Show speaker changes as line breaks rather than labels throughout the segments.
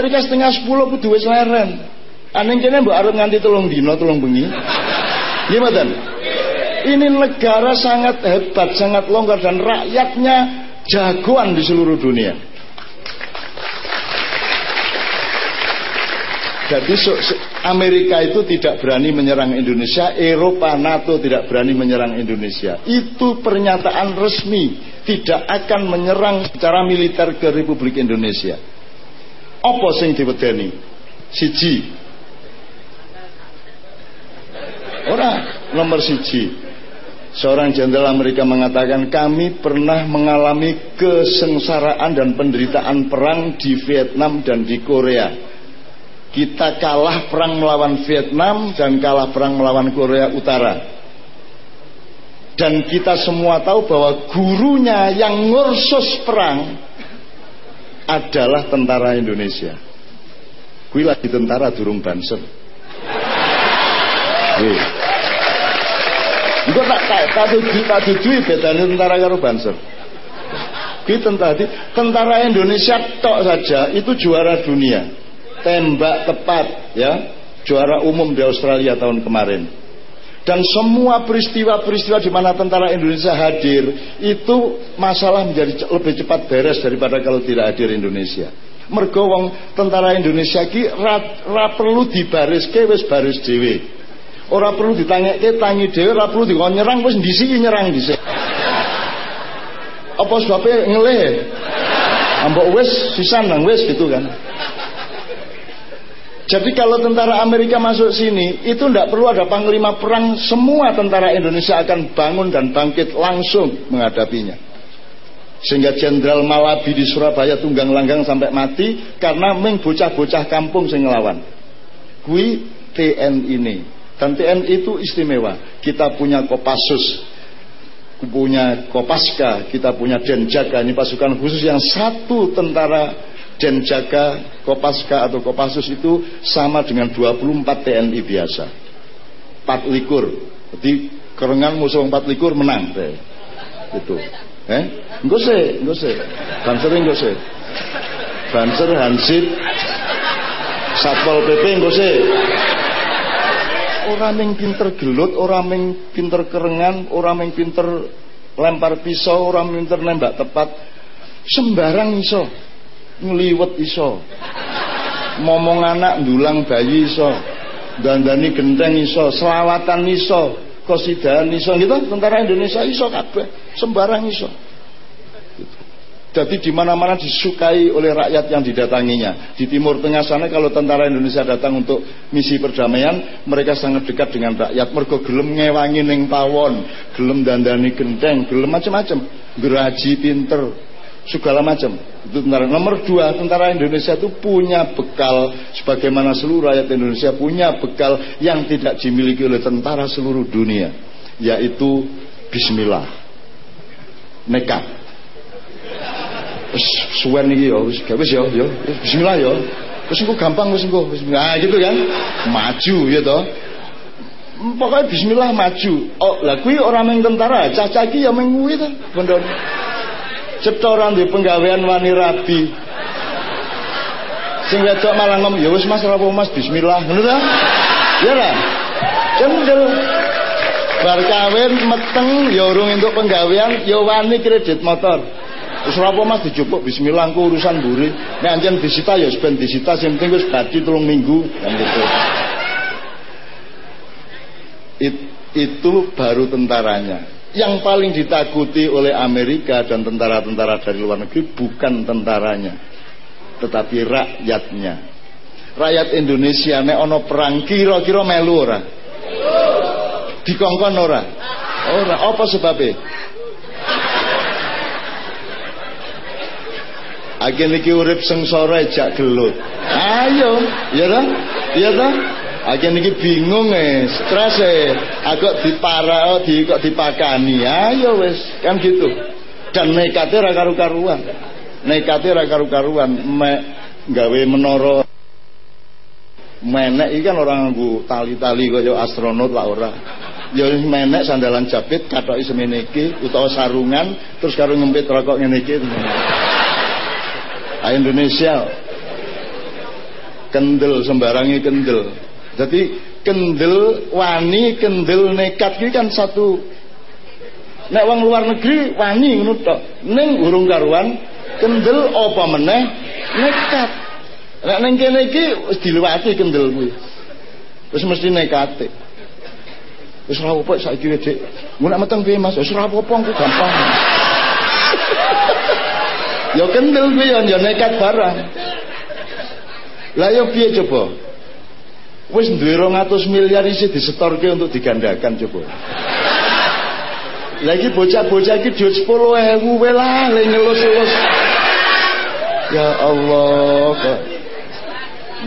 Mereka setengah sepuluh kudu wis leren. Arep nganti tolong dino, tolong bengi. Gimana? Ini negara sangat hebat, sangat longgar dan rakyatnya jagoan di seluruh dunia. Jadi Amerika itu tidak berani menyerang Indonesia, Eropa, NATO tidak berani menyerang Indonesia. Itu pernyataan resmi, tidak akan menyerang secara militer ke Republik Indonesia. Apa sing diwedeni? Siji. Ora, nomor siji. Seorang jenderal Amerika mengatakan kami pernah mengalami kesengsaraan dan penderitaan perang di Vietnam dan di Korea kita kalah perang melawan Vietnam dan kalah perang melawan Korea Utara. Dan kita semua tahu bahwa gurunya yang ngursus perang adalah tentara Indonesia. Kui lagi tentara durung banser. Enggak tak tak tak tuju tak tuju bedanya tentara karo banser. Kui tentara tentara Indonesia tok saja itu juara dunia tembak tepat ya juara umum di Australia tahun kemarin dan semua peristiwa-peristiwa di mana tentara Indonesia hadir itu masalah menjadi lebih cepat beres daripada kalau tidak hadir Indonesia. Mergo wong tentara Indonesia ki ra, ra perlu dibaris ke wis baris dhewe. Ora perlu ditanyake tangi dhewe ora perlu dikon nyerang wis ndisi nyerang dhisik apa sebabnya ngelih? Ambok wis sisan nang wis gitu kan jadi kalau tentara Amerika masuk sini, itu tidak perlu ada panglima perang, semua tentara Indonesia akan bangun dan bangkit langsung menghadapinya. Sehingga Jenderal Malabi di Surabaya tunggang langgang sampai mati karena meng bocah-bocah kampung sing ngelawan. Kui TNI ini. Dan TNI itu istimewa. Kita punya Kopassus, punya Kopaska, kita punya Denjaga, ini pasukan khusus yang satu tentara Denjaga Kopaska atau Kopassus itu sama dengan 24 TNI biasa. 4 likur. Jadi kerengan musuh 4 likur menang deh. itu eh? Enggak sih enggak sih. Banser enggak sih. Banser hansip satpol pp enggak sih. Orang yang pinter gelut orang yang pinter kerengan orang yang pinter lempar pisau orang yang pinter nembak tepat sembarang iso ngliwet iso. Momong anak ndulang bayi iso. Dandani genteng iso. Selawatan iso. Kosidahan iso. Gitu tentara Indonesia iso kabeh. Sembarang iso. Jadi di mana-mana disukai oleh rakyat yang didatanginya. Di Timur Tengah sana kalau tentara Indonesia datang untuk misi perdamaian, mereka sangat dekat dengan rakyat. Mergo gelem ngewangi ning pawon, gelem dandani genteng, gelem macam-macam. Geraji pinter, segala macam. Itu tentara. Nomor dua, tentara Indonesia itu punya bekal sebagaimana seluruh rakyat Indonesia punya bekal yang tidak dimiliki oleh tentara seluruh dunia, yaitu Bismillah, nekat. suwen iki yo, wis wis yo, yo, bismillah yo. Wis gampang wis bismillah. Ah gitu kan. Maju ya toh. Pokoknya bismillah maju. Oh, lah kuwi ora meng tentara, ya meng kuwi to, cetoran di penggawean wani rabi. Sing wedok malah ngomong ya wis Mas ora Mas bismillah. Ngono ta? Ya ra cendel bar kawin meteng ya urung entuk penggawean ya wani kredit motor. Wis ora Mas dijupuk bismillah engko urusan mburi. Nek anjen disita ya ben disita sing penting wis badi telung minggu. Kan gitu. It, itu baru tentaranya yang paling ditakuti oleh Amerika dan tentara-tentara dari luar negeri bukan tentaranya tetapi rakyatnya rakyat Indonesia nek ono perang kira-kira melu ora dikongkon ora ora apa sebabnya Agen iki urip sengsara jak gelut. Ayo, ya ta? Ya ta? Aja niki bingung eh, stres eh. Aku dipara oh, di kok dipakani. Ayo wis, kan gitu. Dan nekate ra karu-karuan. Nekate ra karu-karuan, me gawe menara menek iki kan orang nganggo tali-tali kaya astronot lah ora. Ya menek sandalan jepit kathoki semene utawa sarungan terus karo ngempit rokok ngene. Indonesia kendel sembarangi kendel jadi kendel wani kendel nekat ini kan satu. Nek wong luar negeri wani ngono tok. Ning urung karuan kendel apa meneh? Nekat. Nek ning kene iki wis diliwati kendel kuwi wis mesti nekate. Wis ora apa saiki Dik. Ngono nek meteng piye Mas? Wis ora apa-apa gampang. Ya kendel kuwi ya, nekat barang. Lah ya piye coba wis duwe 200 miliar isi disetorke untuk digandakan coba lagi bocah-bocah iki duit 10.000 wae lah le ngelus-elus ya Allah kok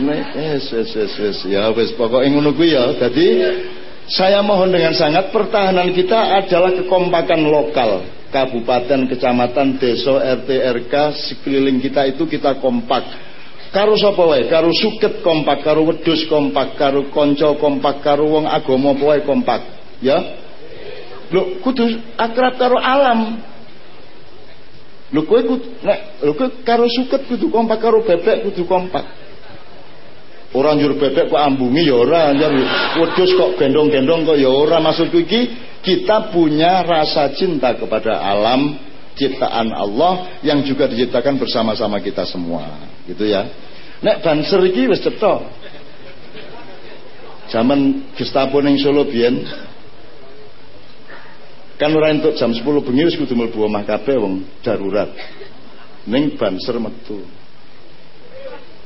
yes, yes, yes, yes. Ya wis pokoknya ngono kuwi ya. Jadi saya mohon dengan sangat pertahanan kita adalah kekompakan lokal kabupaten, kecamatan, desa, RT, RK, sekeliling kita itu kita kompak. Karo sapa wae, karo suket kompak, karo wedhus kompak, karo kanca kompak, karo wong agama wae kompak. Ya. Lho, kudu akrab karo alam. Lho kowe kudu nek lho kowe karo suket kudu kompak, karo bebek kudu kompak. Orang njur bebek kok ambungi ya ora, njur wedhus kok gendong-gendong kok ya ora. Maksudku iki kita punya rasa cinta kepada alam ciptaan Allah yang juga diciptakan bersama-sama kita semua gitu ya nek banser iki wis cetha. Zaman Gestapo ning Solo biyen. Kan ora entuk jam 10 bengi wis kudu mlebu omah kabeh wong darurat. Ning banser metu.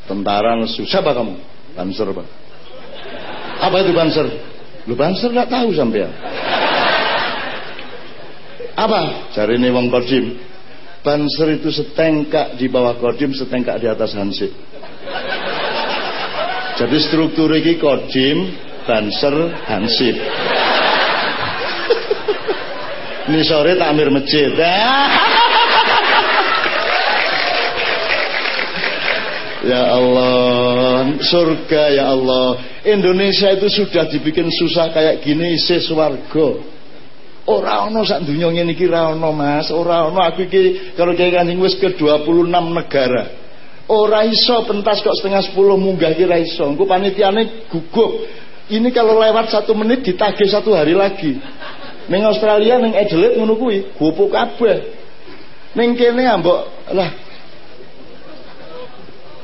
Tentara nesu siapa kamu? Banser Pak. Apa itu banser? Lu banser gak tahu sampean. Apa? Cari ini wong kodim. Banser itu setengkak di bawah kodim, setengkak di atas hansip. Jadi struktur ini kodim, banser, hansip. ini sore takmir masjid. Ya Allah, surga ya Allah. Indonesia itu sudah dibikin susah kayak gini, isi swarga. Ora ana sak iki ora ana Mas, ora ana aku iki kalau Kiai Kanjeng wis ke 26 negara. Ora iso pentas kok setengah 10 munggah ki ora iso. Engko panitiane gugup. Ini kalau lewat satu menit ditagih satu hari lagi. Ning Australia ning Adelaide ngono kuwi, gopuk kabeh. Ning kene ambok lah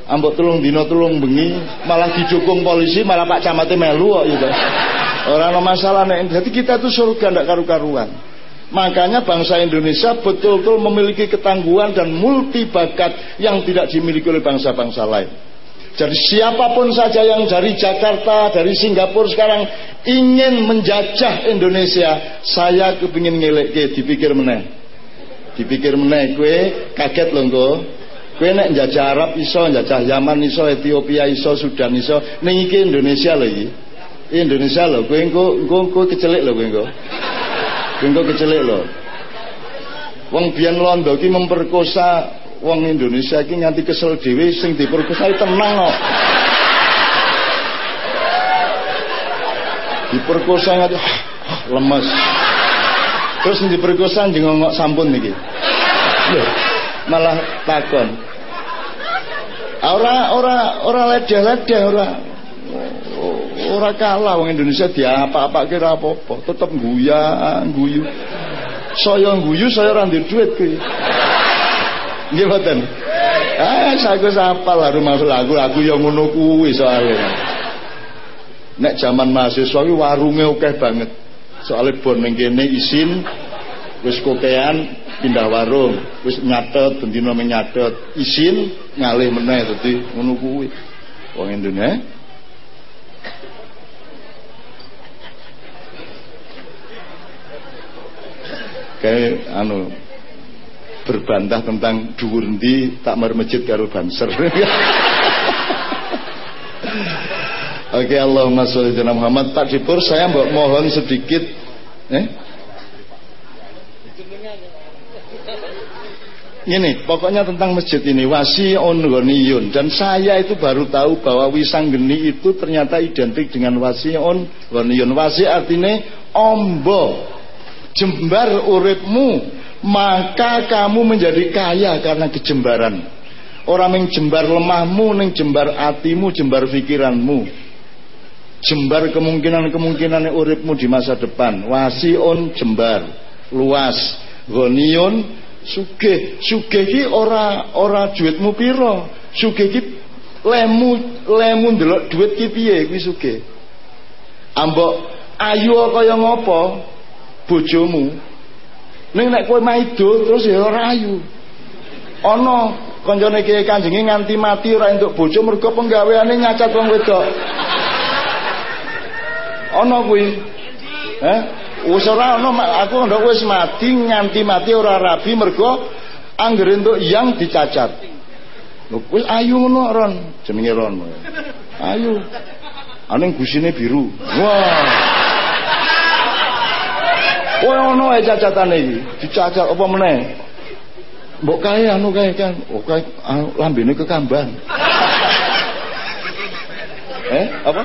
ambok tulung dino tulung bengi malah didukung polisi malah Pak Camate melu kok gitu. Orang ada masalah nih. Jadi kita tuh surga ndak karu-karuan. Makanya bangsa Indonesia betul-betul memiliki ketangguhan dan multi bakat yang tidak dimiliki oleh bangsa-bangsa lain. Jadi siapa pun saja yang dari Jakarta, dari Singapura sekarang ingin menjajah Indonesia, saya kepingin ngelek ke, dipikir meneh. Dipikir meneh, kue kaget loh kok. Kue nek jajah Arab iso, jajah Yaman iso, Ethiopia iso, Sudan iso, ning Indonesia lagi. Indonesia loh, gue engko engko kecelik loh gue engko. Engko kecelik loh. Wong biyen londo ki memperkosa wong Indonesia ki nganti kesel dhewe sing diperkosa tenang kok. Diperkosa nganti lemes. Terus sing diperkosa njengok sampun. Loh, malah takon. Ora ora ora ledeh-ledeh ora Ora kalah wong Indonesia dia apa-apa kira apa-apa, tetep guya, guyu. Saya guyu saya ora ndek duit. Nggih mboten. Ah, saku sapal lah rumah lagu lagu yang ngono kuwi. Nek zaman mahasiswa kuwi warunge akeh banget. Soalnya bon ning kene isin wis kokean pindah warung, wis nyatet bendina nyatet, isin ngalih meneh dadi ngono kuwi. Indonesia kayak anu berbantah tentang dhuwur ndi tak masjid karo banser. Oke Allahumma sholli ala Muhammad. Pak Dipur saya mbok mohon sedikit eh Ini pokoknya tentang masjid ini wasi ghaniyun dan saya itu baru tahu bahwa wisanggeni itu ternyata identik dengan wasi ghaniyun. Wasi artinya ombo jembar uripmu maka kamu menjadi kaya karena kejembaran Orang yang jembar lemahmu ning jembar atimu, jembar pikiranmu. Jembar kemungkinan-kemungkinan uripmu di masa depan. Wasion jembar, luas. Gonion sugih. Sugih ki ora ora duitmu piro. Sugih ki lemu lemu ndelok duit ki piye kuwi sugih. Ambok ayu kaya ngopo bojomu. Ning nek kowe maido terus ya ora ayu. Ana Kancane Kiai Kanjeng nganti mati ora entuk bojo mergo penggaweane nyacat wong wedok. Ana kuwi. Heh? Wis ora ana aku ndok wis mati nganti mati ora rabi mergo anggere entuk yang dicacat. Lho ayu ngono Ron, jenenge Ron. Ayu. Aning gusine biru. Wah. Kowe ono ae cacatane iki. Dicacat apa meneh? Mbok kae anu kae kan, oh kae anu, lambene kekamban. eh, apa?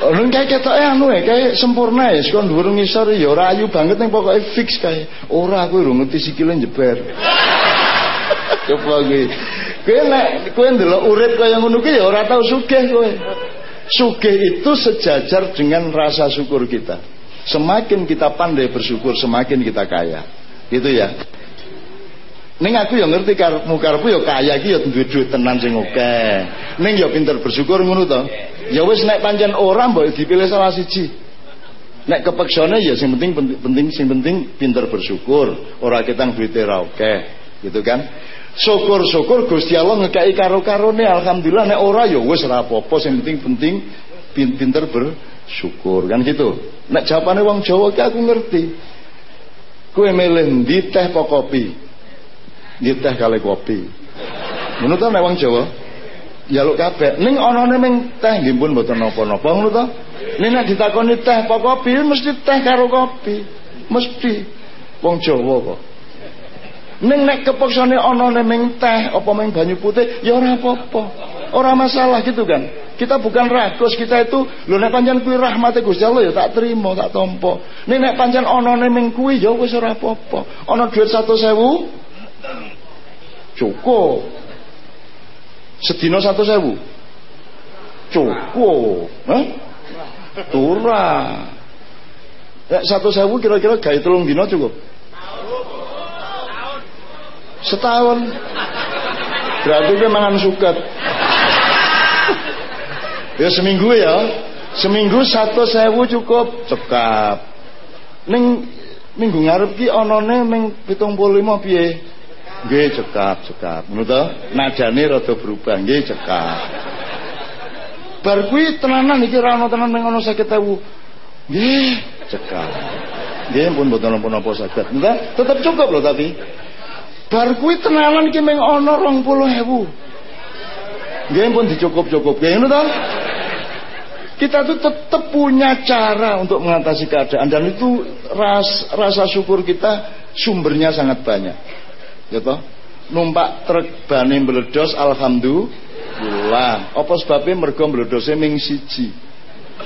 Oh, nang kae ketoke anu e, kae sempurna ya, sekon dhuwur ngisor ya ora ayu banget ning pokoke fix kae. Ora aku ora ngerti sikile njeber. Coba kuwi. Kowe nek kowe ndelok urip kaya ngono ki ya ora tau sugih kowe. Sugih itu sejajar dengan rasa syukur kita. Semakin kita pandai bersyukur, semakin kita kaya. Gitu ya. Ning aku ya ngerti karepmu karepmu ya kaya iki ya duit tenan sing oke. Ning ya pinter bersyukur ngono to. Ya wis nek pancen ora mbok dipilih salah siji. Nek kepeksane ya sing penting penting sing penting pinter bersyukur, ora ketang duwite ra oke. Gitu kan? Syukur-syukur Gusti Allah ngekeki karo-karone alhamdulillah nek ora ya wis ora apa-apa sing penting penting pinter bersyukur kan gitu. Nek jawabane wong Jawa ki aku ngerti. Kue milih ndi teh apa kopi? nggih teh kali kopi. Ta nek wong Jawa? Jaluk kabeh. Ning anane ming teh nggih pun mboten napa-napa ngono ta. Ning nek ditakoni teh apa kopi mesti teh karo kopi. Mesti wong Jawa kok. Ning nek kepaksane anane ming teh apa ming banyu putih ya ora apa-apa. Ora masalah gitu kan. Kita bukan rakus, kita itu lho nek pancen kuwi rahmate Gusti Allah ya tak terima, tak tompo. Ning nek pancen anane ming kuwi ya wis ora apa-apa. Ana dhuwit 100.000 Cukup. Satu sewu. Cukup. Eh? Tura. Satu sewu kira-kira gaya telung dino cukup. Setahun. Berarti dia mangan suket. Ya seminggu ya. Seminggu satu sewu cukup. Cekap. Ning minggu ngarep ki onone ning 75 piye? Nggih cekap, cekap. Ngono to? Najane rada berubah, nggih cekap. Bar tenanan iki ora ana tenan ning ana 50.000. Nggih, cekap. Nggih pun mboten napa-napa saged. Enggak, tetep cukup loh tapi. Bar kuwi tenanan iki mung ana 20.000. Nggih pun dicukup-cukup. Nggih ngono to? Kita tuh tetap punya cara untuk mengatasi keadaan dan itu ras, rasa syukur kita sumbernya sangat banyak. Gitu numpak truk bani meledos alhamdulillah. Apa sebabnya mergo meledosnya ming siji?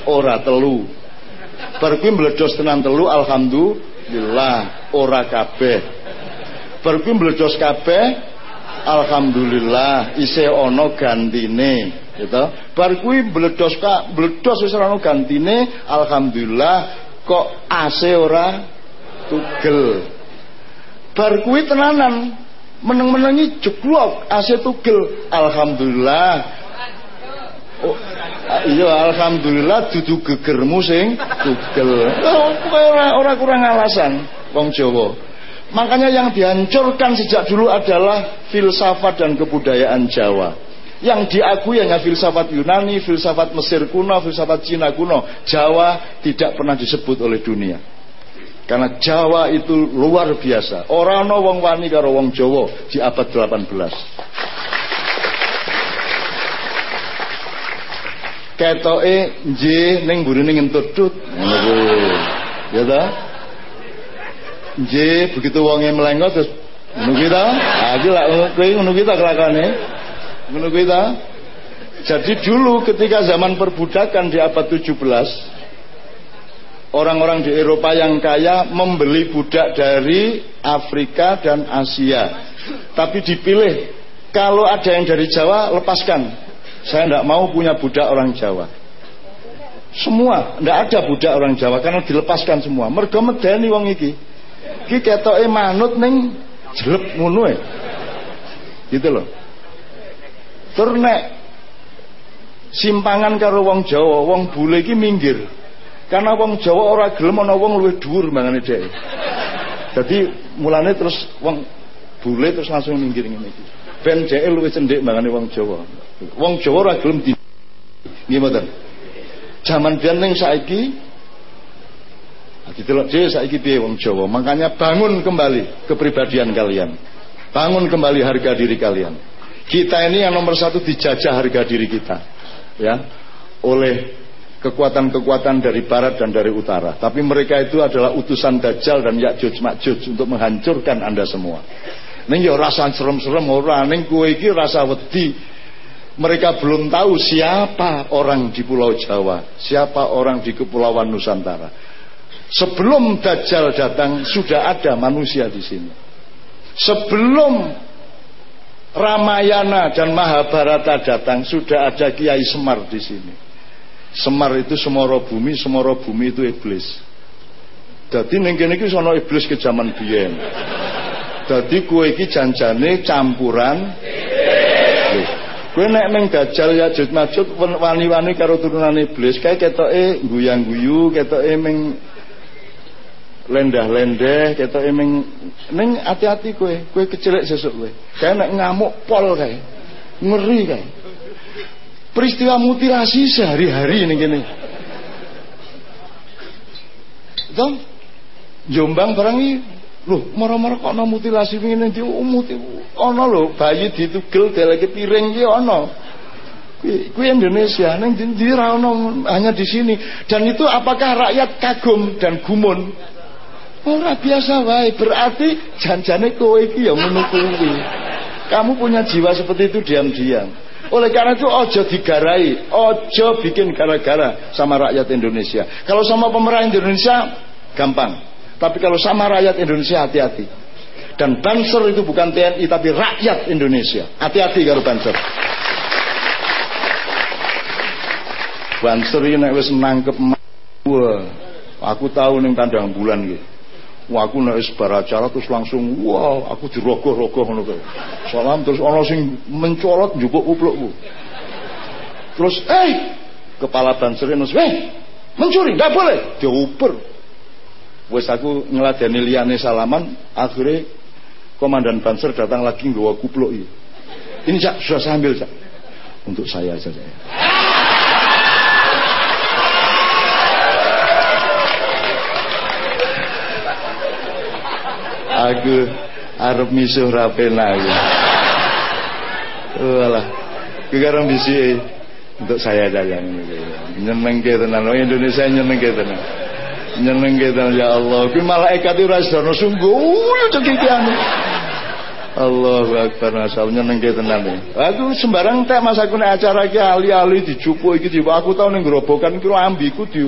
Ora telu. Bar meledos tenan telu alhamdulillah. Ora kabeh. Bar meledos kabeh alhamdulillah isih ana gantine gitu. Bar kuwi meledos kak meledos wis ana gantine alhamdulillah kok AC ora tugel. Bar kuwi tenanan meneng-menengi jeblok AC tugel. Alhamdulillah. Oh, iya alhamdulillah dudu gegermu sing tugel. Oh, ora ora kurang alasan wong Jawa makanya yang dihancurkan sejak dulu adalah filsafat dan kebudayaan Jawa yang diakui hanya filsafat Yunani, filsafat Mesir kuno, filsafat Cina kuno. Jawa tidak pernah disebut oleh dunia. Karena Jawa itu luar biasa. Orang no wong wani karo wong Jawa di abad 18. Ketoke nggih ning burine ngentut tut. Ya ta? Nggih begitu wonge melengok terus ngono kuwi ta? Ah iki lak kuwi ngono kuwi ta kelakone. Ngono? Jadi dulu ketika zaman perbudakan di abad 17 orang-orang di Eropa yang kaya membeli budak dari Afrika dan Asia. Tapi dipilih kalau ada yang dari Jawa lepaskan. Saya tidak mau punya budak orang Jawa. Semua, tidak ada budak orang Jawa karena dilepaskan semua. Mergo medeni wong iki. Iki ketoke manut ning jelep ngono e. Gitu loh. Tur simpangan karo wong Jawa, wong bule iki minggir. Karena wong Jawa ora gelem ana wong luwih dhuwur mangane dhek. Dadi mulane terus wong bule terus langsung minggir ngene iki. Ben dhek luwih cendhek mangane wong Jawa. Wong Jawa ora gelem di Nggih mboten. Zaman biyen ning saiki loh, jadi saiki piye wong Jawa. Makanya bangun kembali kepribadian kalian. Bangun kembali harga diri kalian. Kita ini yang nomor satu dijajah harga diri kita, ya, oleh kekuatan-kekuatan dari barat dan dari utara. Tapi mereka itu adalah utusan Dajjal dan Ya'juj Ma'juj untuk menghancurkan Anda semua. Ning ya rasa serem-serem ora ning kowe iki rasa wedi. Mereka belum tahu siapa orang di Pulau Jawa, siapa orang di Kepulauan Nusantara. Sebelum Dajjal datang sudah ada manusia di sini. Sebelum Ramayana dan Mahabharata datang sudah ada Kiai Semar di sini. Semar itu semoro bumi, semoro bumi itu iblis. Jadi ning kene iki iblis ke zaman biyen. Dadi kue iki janjane campuran Kue nek meng dajal ya jut majud wani-wani karo turunan iblis kae ketoke guyang-guyu, ketoke meng lendah-lendeh, ketoke meng ning hati-hati kue, kue kecilek sesuk kue. Kae nek ngamuk pol kae. Ngeri kae peristiwa mutilasi sehari-hari ini gini. Itu Jombang barang ini Loh, marah-marah kok ana mutilasi ngene iki umuti ana lho bayi ditugel deleke piring iki ana. Kuwi Indonesia ning ndi ra hanya di sini dan itu apakah rakyat kagum dan gumun? Ora biasa wae berarti janjane kowe iki ya ngono Kamu punya jiwa seperti itu diam-diam. Oleh karena itu ojo digarai, ojo bikin gara-gara sama rakyat Indonesia. Kalau sama pemerintah Indonesia gampang, tapi kalau sama rakyat Indonesia hati-hati. Dan Banser itu bukan TNI tapi rakyat Indonesia. Hati-hati kalau Banser. Banser ini wis nangkep wah, aku tahu nih tandang bulan gitu. Wah aku nek wis acara terus langsung wah aku dirogoh-rogoh ngono. Salam terus ana sing mencolot njupuk kuplukku. Terus eh kepala banser nus eh mencuri ndak boleh diuper. Wes aku ngeladeni liyane salaman akhirnya komandan banser datang lagi nggawa kupluk ini. Ini Cak, sudah saya ambil Cak. Untuk saya saja. Aku arep misuh rapena ya. Walah. Ki karo bisi untuk saya aja nyenengke tenan. Oh Indonesia nyenengke tenan. Nyenengke tenan ya Allah. Kuwi malaikat ora sedono sungguh. Cekikian Allahu Akbar masya nyenengke tenan aku sembarang tak masa aku nek acara iki ali-ali dicupuk iki aku tau ning grobokan kira ambiku di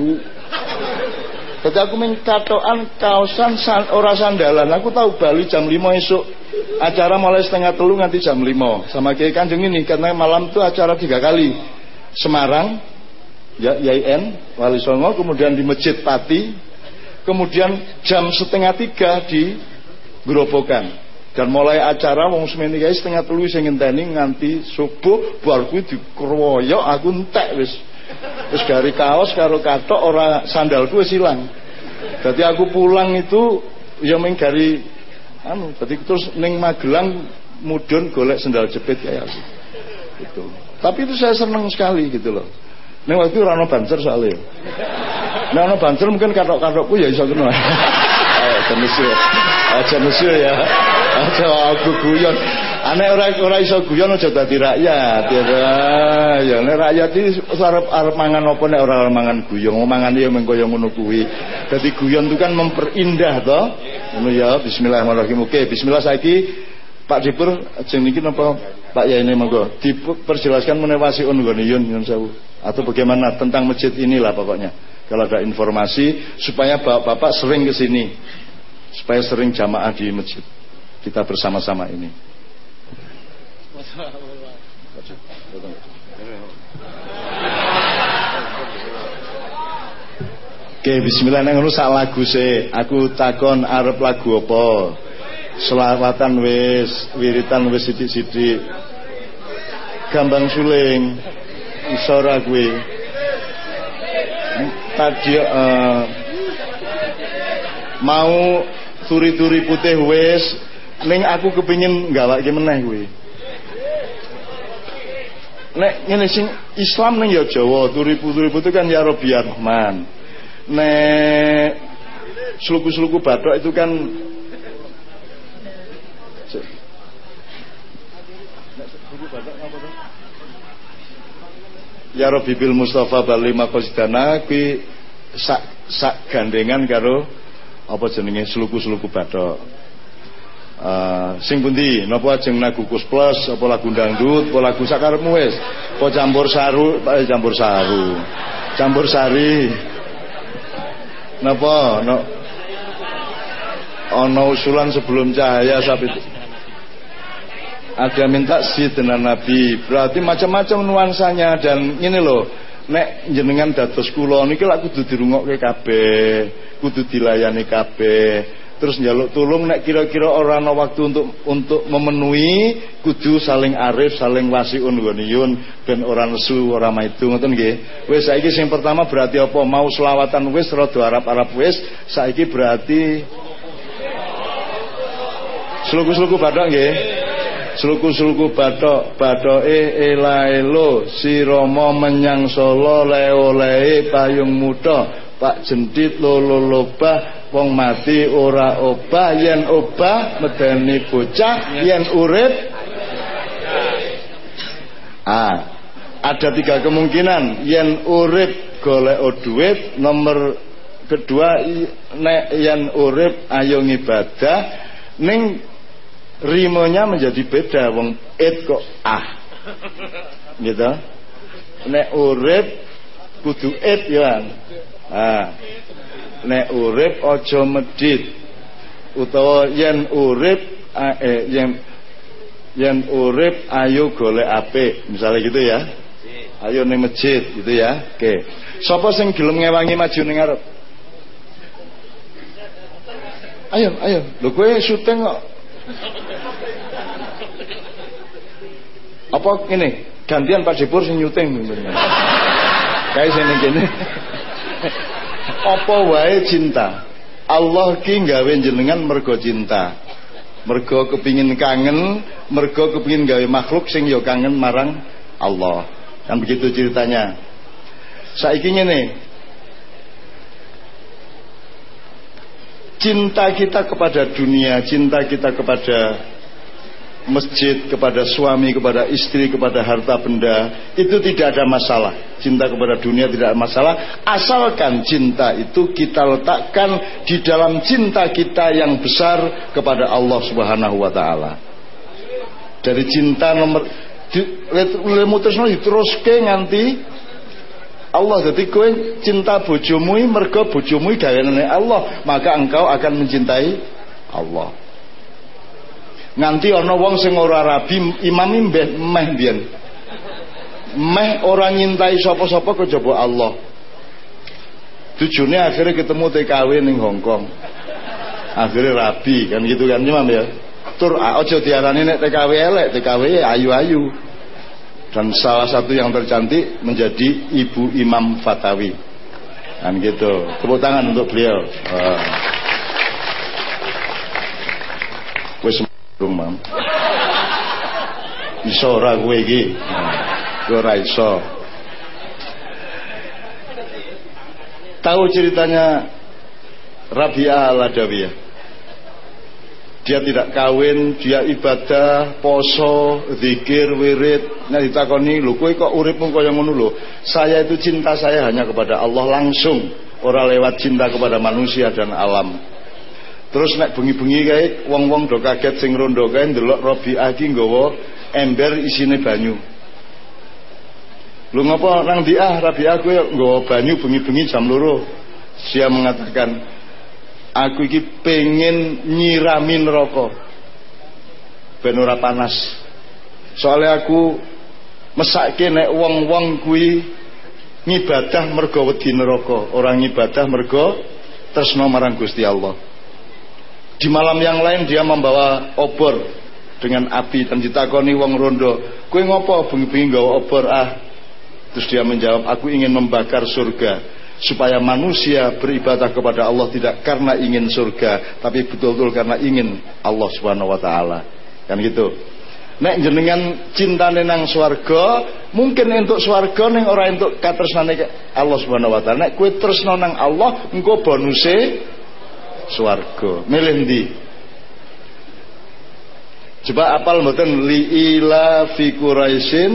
jadi aku katoan kaosan san, ora sandalan. Aku tahu Bali jam 5 esok. Acara mulai setengah telu nanti jam 5. Sama Kiai Kanjeng ini karena malam itu acara tiga kali. Semarang, ya YN, Wali Songo, kemudian di Masjid Pati, kemudian jam setengah tiga di Gerobokan. Dan mulai acara wong semeni guys setengah telu sing ngenteni nganti subuh bar kuwi dikroyok aku entek wis Terus dari kaos karo katok ora sandalku wis ilang. Jadi aku pulang itu ya ming dari anu, jadi terus ning Magelang mudun golek sendal jepit kayak. Gitu. Tapi itu saya seneng sekali gitu loh. Ning waktu rano banser soalnya. Rano banser mungkin katok-katokku ya iso kena. Eh, jenis ya. Jenis ya. Aja aku guyon. Anek ora ora iso guyon aja dadi rakyat ya. Ya nek rakyat iki arep arep mangan apa nek ora mangan guyon, ya mengko ya ngono kuwi. Dadi guyon itu kan memperindah to. Ngono ya bismillahirrahmanirrahim. Oke, bismillah saiki Pak Dipur jeneng iki napa Pak ya ini monggo diperjelaskan mengenai wasiun nggone yun yun sewu atau bagaimana tentang masjid inilah pokoknya. kalau ada informasi supaya bapak-bapak sering ke sini supaya sering jamaah di masjid kita bersama-sama ini Oke, bismillah nang sak lagu se. Aku takon arep lagu apa? Selawatan wis, wiritan wis sithik-sithik. Gambang suling. Isora kuwi. Tadi uh, mau turi-turi putih wis ning aku kepingin gawake meneh kuwi. Nek ngene sing Islam ning ya Jawa, turi-turi putih kan ya Rabbiar Rahman nek seluku-seluku batok itu kan Ya Rabbi bil Mustafa balima qasidana kuwi sak sak gandengan karo apa jenenge seluku-seluku batok. Uh, sing pundi? Napa ajeng lagu kus plus apa lagu dangdut apa lagu sakarepmu wis? Apa campur saru? Eh, campur saru. Campur sari. Napa? No. Ono usulan sebelum cahaya sapi ada minta si dengan Nabi. Berarti macam-macam nuansanya dan ini loh nek jenengan dados kula niki lak kudu dirungokke kabeh kudu dilayani kabeh terus njaluk tulung nek kira-kira ora ana waktu untuk untuk memenuhi kudu saling arif saling wasiun ghaniyun ben ora nesu ora maidu ngoten nggih. Wis saiki sing pertama berarti apa? Mau selawatan wis rada Arab-Arab wis saiki berarti Seluku-seluku batok nggih. Seluku-seluku batok Badoke elaelo Si Romo menyang Solo Leo-lei payung muda Pak jendit lolo lobah wong mati ora obah yen obah medeni bocah yen urip. Ah ada tiga kemungkinan. Yen urip golek duit nomor kedua nek yen urip ayo ngibadah ning rimonya menjadi beda. Wong it kok ah. Gitu. Nek urip kudu it ya. Ah nek urip aja medit. Utawa yen urip eh, yen yen urip ayo golek apik. Misalnya gitu ya. Ayo ning masjid gitu ya. Oke. Sapa sing gelem ngewangi maju ning ngarep? Ayo ayo. Lho kowe syuting kok. Apa ini gantian Pak Jepur sing nyuting. Kayak sini gini apa wae cinta? Allah ki gawe jenengan mergo cinta. Mergo kepingin kangen mergo kepingin gawe makhluk sing yo kangen marang Allah. Kan begitu ceritanya. Saiki ngene. Cinta kita kepada dunia cinta kita kepada masjid, kepada suami, kepada istri, kepada harta benda, itu tidak ada masalah. Cinta kepada dunia tidak ada masalah, asalkan cinta itu kita letakkan di dalam cinta kita yang besar kepada Allah Subhanahu wa taala. Dari cinta nomor terus diteruske nganti Allah jadi kowe cinta bojomu mergo bojomu gaweane Allah maka engkau akan mencintai Allah nganti ana wong sing ora rabi imami mbeh meh biyen meh ora nyintai sapa-sapa kejaba Allah. Tujuannya akhirnya ketemu TKW ning Hongkong akhirnya rabi kan gitu kan imam ya? Tur aja diarani nek TKW elek TKW ayu-ayu. Dan salah satu yang tercantik menjadi ibu Imam Fatawi. Kan gitu. Tepuk tangan untuk beliau. Uh. Dung mam. Iso ora kowe iki. Kowe ora iso. Tahu ceritanya Rabi'ah Al-Adawiyah. Dia tidak kawin, dia ibadah, poso, zikir, wirid. Nah ditakoni, lho kowe kok uripmu kaya ngono lho. Saya itu cinta saya hanya kepada Allah langsung, ora lewat cinta kepada manusia dan alam. Terus nek bengi-bengi kae wong-wong do kaget sing rondo kae ndelok Robi iki nggawa ember isine banyu. Lu ngapa nang dia rabi aku ya nggawa banyu bengi-bengi jam loro. Dia mengatakan, aku iki pengen nyiramin rokok. Ben ora panas. Soalnya aku mesake nek wong-wong kuwi ngibadah mergo wedi neraka, orang ngibadah mergo tresno marang Gusti Allah. Di malam yang lain dia membawa obor dengan api dan ditakoni wong rondo, "Kowe ngopo bengi-bengi nggawa obor ah?" Terus dia menjawab, aku ingin membakar surga supaya manusia beribadah kepada Allah tidak karena ingin surga, tapi betul-betul karena ingin Allah Subhanahu wa taala. Kan gitu. Nek jenengan cinta nang swarga, mungkin untuk swarga ning ora entuk katresnane Allah Subhanahu wa taala. Nek kowe tresno nang Allah, engko bonuse swarga. Milih ndi? Coba apal mboten li ila fi Quraisyin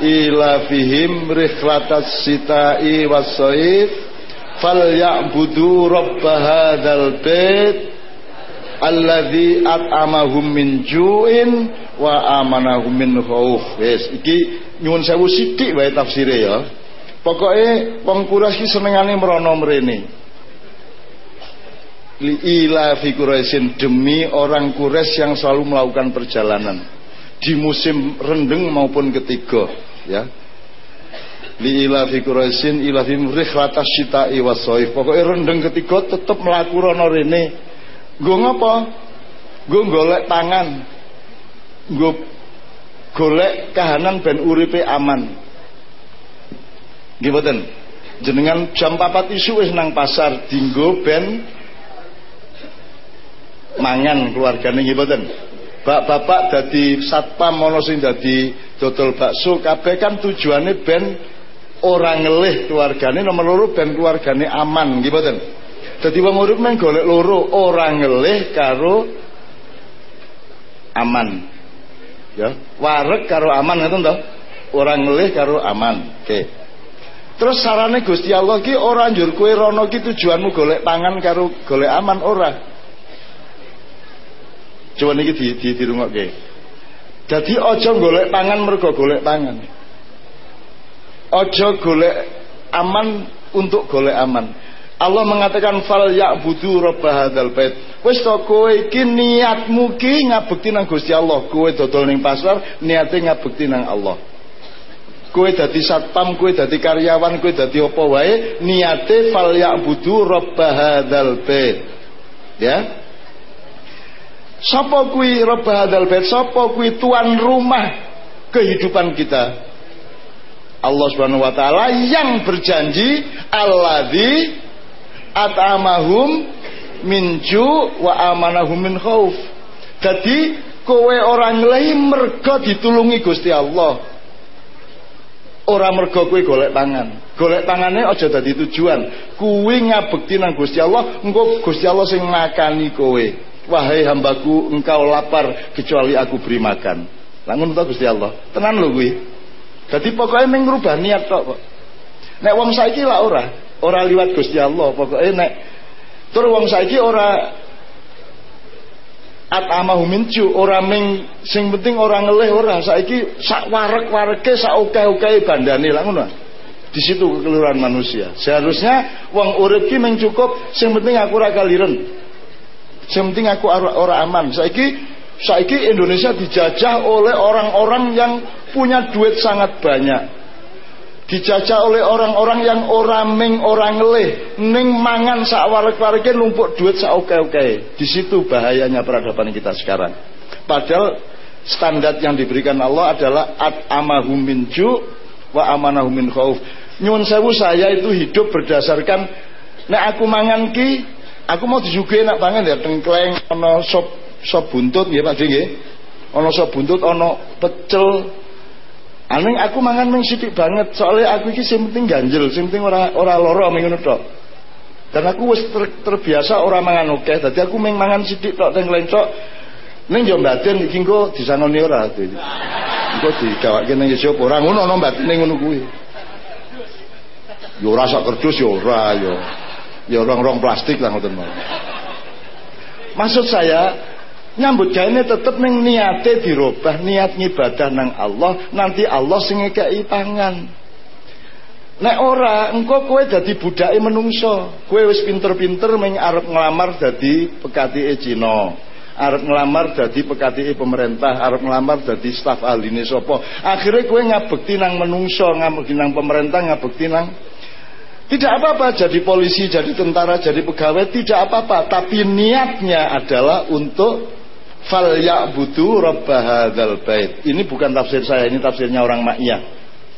ila fihim rihlatas sita'i was-saif falyabudu rabb hadzal bait alladzi at'amahum min ju'in wa amanahum min khauf wis iki nyuwun sewu sithik wae tafsire ya pokoke wong Quraisy senengane mrono mrene li ila fi demi orang Quraisy yang selalu melakukan perjalanan. Di musim rendeng maupun ketiga ya. Li ilafi Quraisyin ilafi rikhlatas syita'i wasoif pokoknya rendeng ketiga tetep melaku rono rene. Gue ngapa? Gue golek tangan. Gue golek kahanan ben uripe aman. Gimana jenengan jam papat isu wis nang pasar dinggo ben mangan keluargane nggih Bapak-bapak dadi satpam ana sing dadi dodol bakso kabeh kan tujuane ben ora ngelih keluargane nomor loro ben keluargane aman nggih mboten. Dadi wong urip men golek loro ora ngelih karo aman. Ya, wareg karo aman ngoten to? Ora ngelih karo aman. Oke. Terus sarane Gusti Allah ki ora njur kowe rono ki tujuanmu golek pangan karo golek aman ora. Coba niki di di dirungokke. Jadi ojo golek pangan mergo golek pangan. Ojo golek aman untuk golek aman. Allah mengatakan fal ya'budu rabb hadzal bait. Wis to kowe iki niatmu ki ngabekti nang Gusti Allah. Kowe dodol ning pasar niate ngabekti nang Allah. Kowe dadi satpam, kowe dadi karyawan, kowe dadi apa wae niate fal ya'budu rabb hadzal bait. Ya, Sapa kuwi Rabb hadzal bait? Sapa kuwi tuan rumah kehidupan kita? Allah Subhanahu wa taala yang berjanji alladzi at'amahum min ju wa amanahum min khauf. Jadi kowe orang lain mergo ditulungi Gusti Allah. Ora mergo kowe golek pangan. Golek pangane aja dadi tujuan. Kuwi ngabekti nang Gusti Allah, engko Gusti Allah sing makani kowe. Wahai hambaku engkau lapar kecuali aku beri makan. Langun tau Gusti Allah. Tenan lho kuwi. Dadi pokoke ning ngrubah niat tok kok. Nek wong saiki lah ora, ora liwat Gusti Allah. Pokoke nek tur wong saiki ora atamahu mincu ora ming sing penting ora ngelih ora saiki sak warek-wareke sak oke-oke bandane lah di situ kekeliruan manusia seharusnya wong urip ki mung cukup sing penting aku ora kaliren yang penting aku orang aman. Saiki saiki Indonesia dijajah oleh orang-orang yang punya duit sangat banyak. Dijajah oleh orang-orang yang orang ming orang ngelih, ning mangan sak warek-wareke lumpuk duit sak oke-oke. Di situ bahayanya peradaban kita sekarang. Padahal standar yang diberikan Allah adalah at amahum min ju wa amanahum min khauf. Nyun sewu saya itu hidup berdasarkan nek aku mangan ki Aku mau disuguhi nak pangan ya tengkleng ana sop sop buntut nggih Pak nggih. Ana sop buntut ana pecel. Aning aku mangan mung sithik banget soalnya aku iki sing penting ganjel, sing penting ora ora lara ngono. Dan aku wis ter, terbiasa ora mangan oke, dadi aku mung mangan sithik tok tengkleng tok. Ning yo mbaten iki engko disanoni ora. Engko digawake ning sop ora ngono ana mbatene ngono kuwi. Yo ora sak kerdus yo ora yo ya rong-rong plastik lah ngoten Maksud saya nyambut gawe tetep ning niate dirubah niat ngibadah nang Allah nanti Allah sing ngekeki pangan Nek ora, engko kowe dadi budake menungso. Kowe wis pinter-pinter ming arep nglamar dadi pekatike Cina. Arep nglamar dadi pekatike pemerintah, arep nglamar dadi staf ahline sapa. Akhire kowe ngabekti nang menungso, ngabekti nang pemerintah, ngabekti nang tidak apa-apa jadi polisi, jadi tentara, jadi pegawai, tidak apa-apa. Tapi niatnya adalah untuk fal ya'budu rabb hadzal bait. Ini bukan tafsir saya, ini tafsirnya orang Ma'iyah,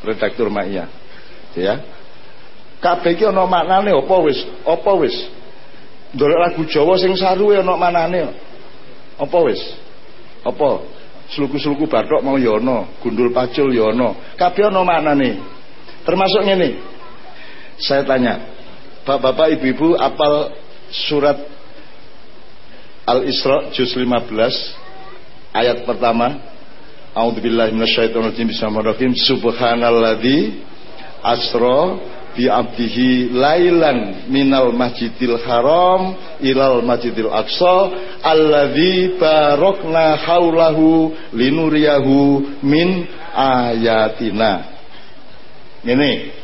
redaktur Ma'iyah. Ya. Kabeh iki ana maknane apa wis? Apa wis? Ndolek lagu Jawa sing saruwe ana maknane. Apa wis? Apa? Sluku-sluku bathok mau ya ana, gundul pacul ya ana. Kabeh ana maknane. Termasuk ngene. Saya tanya, Bapak-bapak, ibu-ibu apal surat Al-Isra juz 15 ayat pertama? A'udzubillahi minasyaitonirrajim. Bismillahirrahmanirrahim. Asra bi abdihi lailan minal masjidil haram ilal masjidil aqsa alladzi barokna haulahu linuriyahu min ayatina. Ini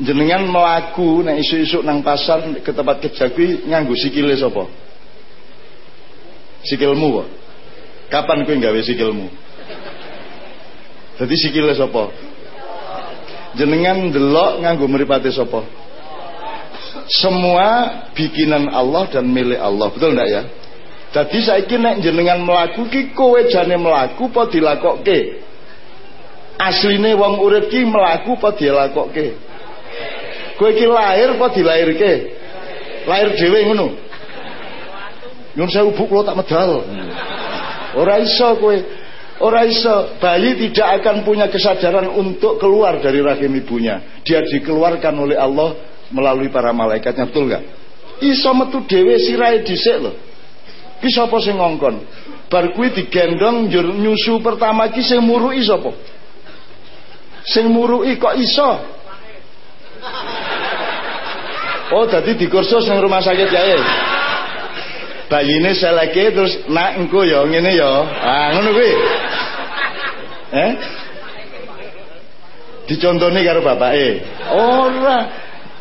jenengan melaku nek isu-isu nang pasar ke tempat kerja kuwi nganggo sikile sapa? Sikilmu kok. Kapan kowe gawe sikilmu? Dadi sikile sapa? Jenengan delok nganggo mripate sapa? Semua bikinan Allah dan milik Allah. Betul ndak ya? Jadi saiki nek jenengan melaku ki kowe jane melaku apa dilakokke? Asline wong urip ki melaku apa dilakokke? Kowe iki lahir apa dilairke? Lahir dhewe ngono. Nyun sewu bu kula tak medal. Ora iso kowe. Ora iso. Bayi tidak akan punya kesadaran untuk keluar dari rahim ibunya. Dia dikeluarkan oleh Allah melalui para malaikatnya, betul enggak? Iso metu dhewe sirahe dhisik lho. Ki sapa sing ngongkon? Bar kuwi digendong nyusu pertama ki sing muruki sapa? Sing muruki kok iso? Oh, tadi di kursus yang rumah sakit ya. Bayine seleke terus nak engko ya ngene ya. Ah, ngono kuwi. Eh? Dicontoni karo bapake. Ora.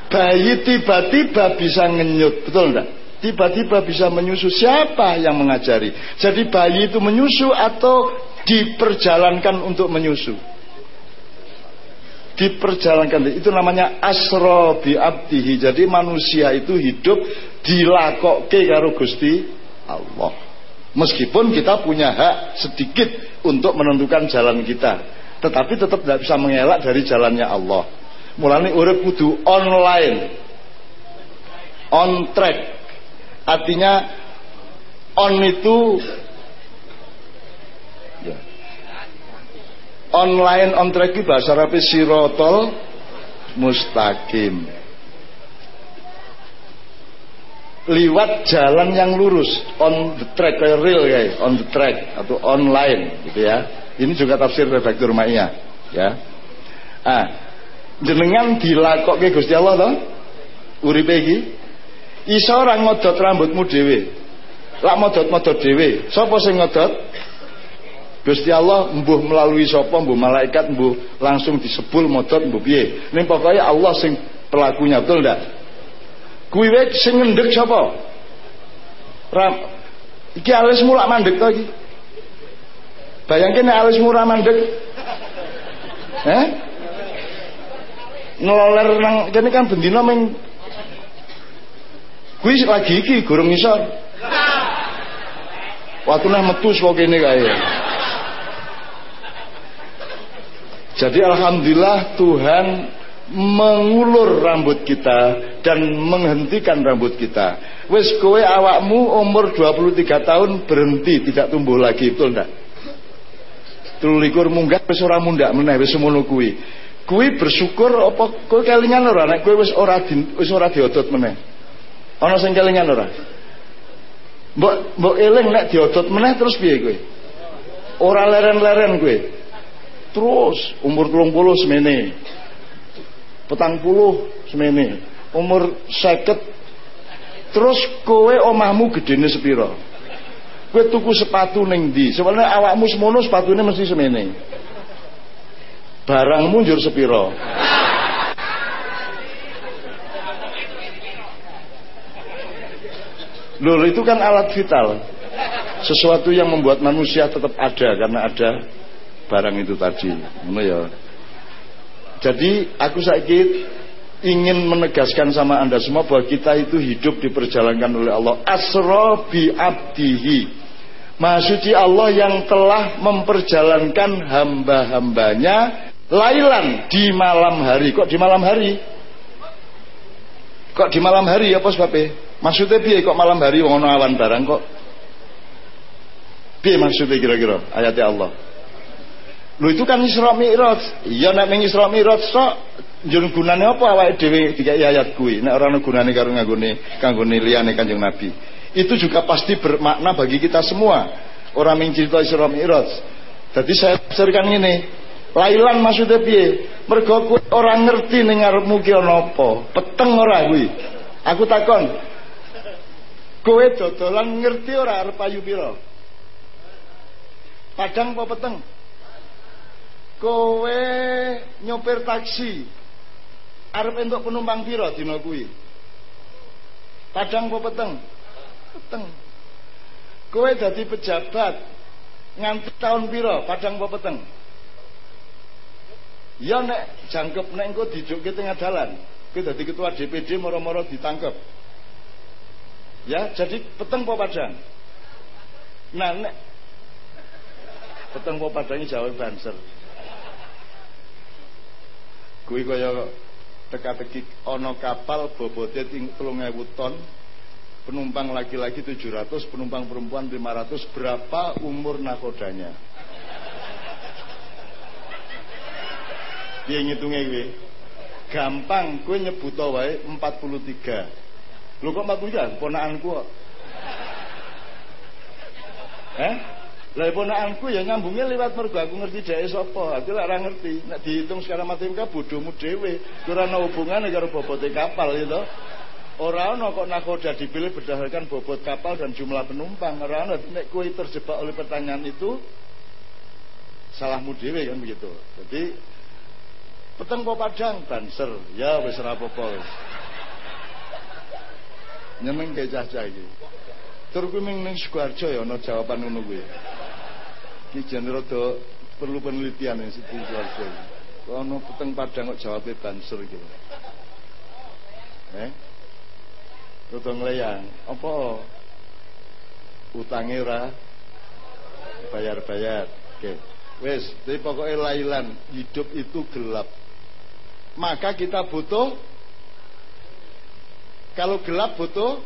Bayi tiba-tiba bisa ngenyut, betul enggak? Tiba-tiba bisa menyusu. Siapa yang mengajari? Jadi bayi itu menyusu atau diperjalankan untuk menyusu? Diperjalankan. Itu namanya asro bi jadi manusia itu hidup dilakoke karo Gusti Allah. Meskipun kita punya hak sedikit untuk menentukan jalan kita tetapi tetap tidak bisa mengelak dari jalannya Allah. Mulai urip kudu online on track. Artinya on itu online on track itu bahasa Arab sirotol mustaqim. Liwat jalan yang lurus on the track real ya on the track atau online gitu ya. Ini juga tafsir redaktur Ma'iyah ya. Ah jenengan dilakokke Gusti Allah toh? Uripe iki? Iso ngodot rambutmu dhewe. Lak modot-modot dhewe. Sapa sing ngodot Gusti Allah mbuh melalui sapa mbuh malaikat mbuh langsung disebul modot mbuh piye. Ning pokoke Allah sing pelakunya betul ndak? Kuwi wae sing ngendhek sapa? Ram iki alismu lak mandek to iki. Bayangke nek alismu ra mandek. Eh? Ngeloler nang kene kan bendina ming kuwi lagi iki gurung ngisor. Waktu nah metu kok kene kae. Jadi alhamdulillah Tuhan mengulur rambut kita dan menghentikan rambut kita. Wes kowe awakmu umur 23 tahun berhenti tidak tumbuh lagi, betul ndak? Tulikur munggah wis ora mundak meneh wis semono kuwi. Kuwi bersyukur apa kowe kelingan ora nek kowe wis ora di, wis ora diodot meneh. Ana sing kelingan ora? Mbok mbok eling nek diodot meneh terus piye kowe? Ora leren-leren kowe terus umur telung puluh semene. Petang puluh semene. Umur seket. Terus kowe omahmu gedene sepiro? Kowe tuku sepatu ning ndi? Sebenarnya awakmu semono sepatune mesti semene. Barangmu njur sepiro? Loh itu kan alat vital. Sesuatu yang membuat manusia tetap ada Karena ada barang itu tadi ya Jadi aku sakit ingin menegaskan sama anda semua bahwa kita itu hidup diperjalankan oleh Allah asra bi abdihi Maha Allah yang telah memperjalankan hamba-hambanya lailan di malam hari. Kok di malam hari? Kok di malam hari ya pos bape? Maksudnya piye kok malam hari wong awan barang kok? Piye maksudnya kira-kira ayatnya Allah? Lu itu kan Isra Mi'raj. Iya nek ning Isra Mi'raj sok njur gunane apa awake dhewe dikai ayat kuwi? Nek ora ana gunane karo nganggone kanggone liyane Kanjeng Nabi. Itu juga pasti bermakna bagi kita semua. Orang yang cerita Isra Mi'raj. Jadi saya tafsirkan ini lailan maksudnya piye? Mergo orang ngerti ning ngarepmu ki ana apa. Peteng ora kuwi. Aku takon kowe dodolan ngerti ora arep ayu pira? Padang apa peteng kowe nyopir taksi arep entuk penumpang pira dina kuwi padang apa peteng peteng. Kowe dadi pejabat nganti tahun piro padang apa peteng? Ya nek jangkep nek engko dijukke tengah dalan, kowe dadi ketua DPD moro-moro ditangkep. Ya, jadi peteng apa padang? Nah, nek peteng apa padangnya jawab banser. Kuwi kaya teka-teki ana kapal bobote 3000 ton penumpang laki-laki 700, penumpang perempuan 500, berapa umur nakodanya? Dia ngitungnya gue. Gampang, gue nyebut wae 43. Lu kok 43? Ponakanku kok. Eh? Lah ponakanku ya nyambungnya lewat mergo aku ngerti dhek sapa. Aku ora ngerti. Nek dihitung sekarang matematika bodohmu dhewe. Ora ana hubungane karo bobote kapal gitu. Orang ono kok nakoda dipilih berdasarkan bobot kapal dan jumlah penumpang. Orang ono nek kue terjebak oleh pertanyaan itu salahmu dewe kan begitu. Jadi peteng kok padang banser, ya wis ora apa-apa wis. Iki. Tur kuwi ming ning Sukoharjo ya ana jawaban ngono kuwi. Ki jan rada perlu penelitian yang situ Sukoharjo. Ono peteng padang kok jawabe banser gitu. Eh? Rudong leyang. Apa? Utange ora bayar-bayar. Oke. Wes, jadi pokoknya lailan hidup itu gelap. Maka kita butuh kalau gelap butuh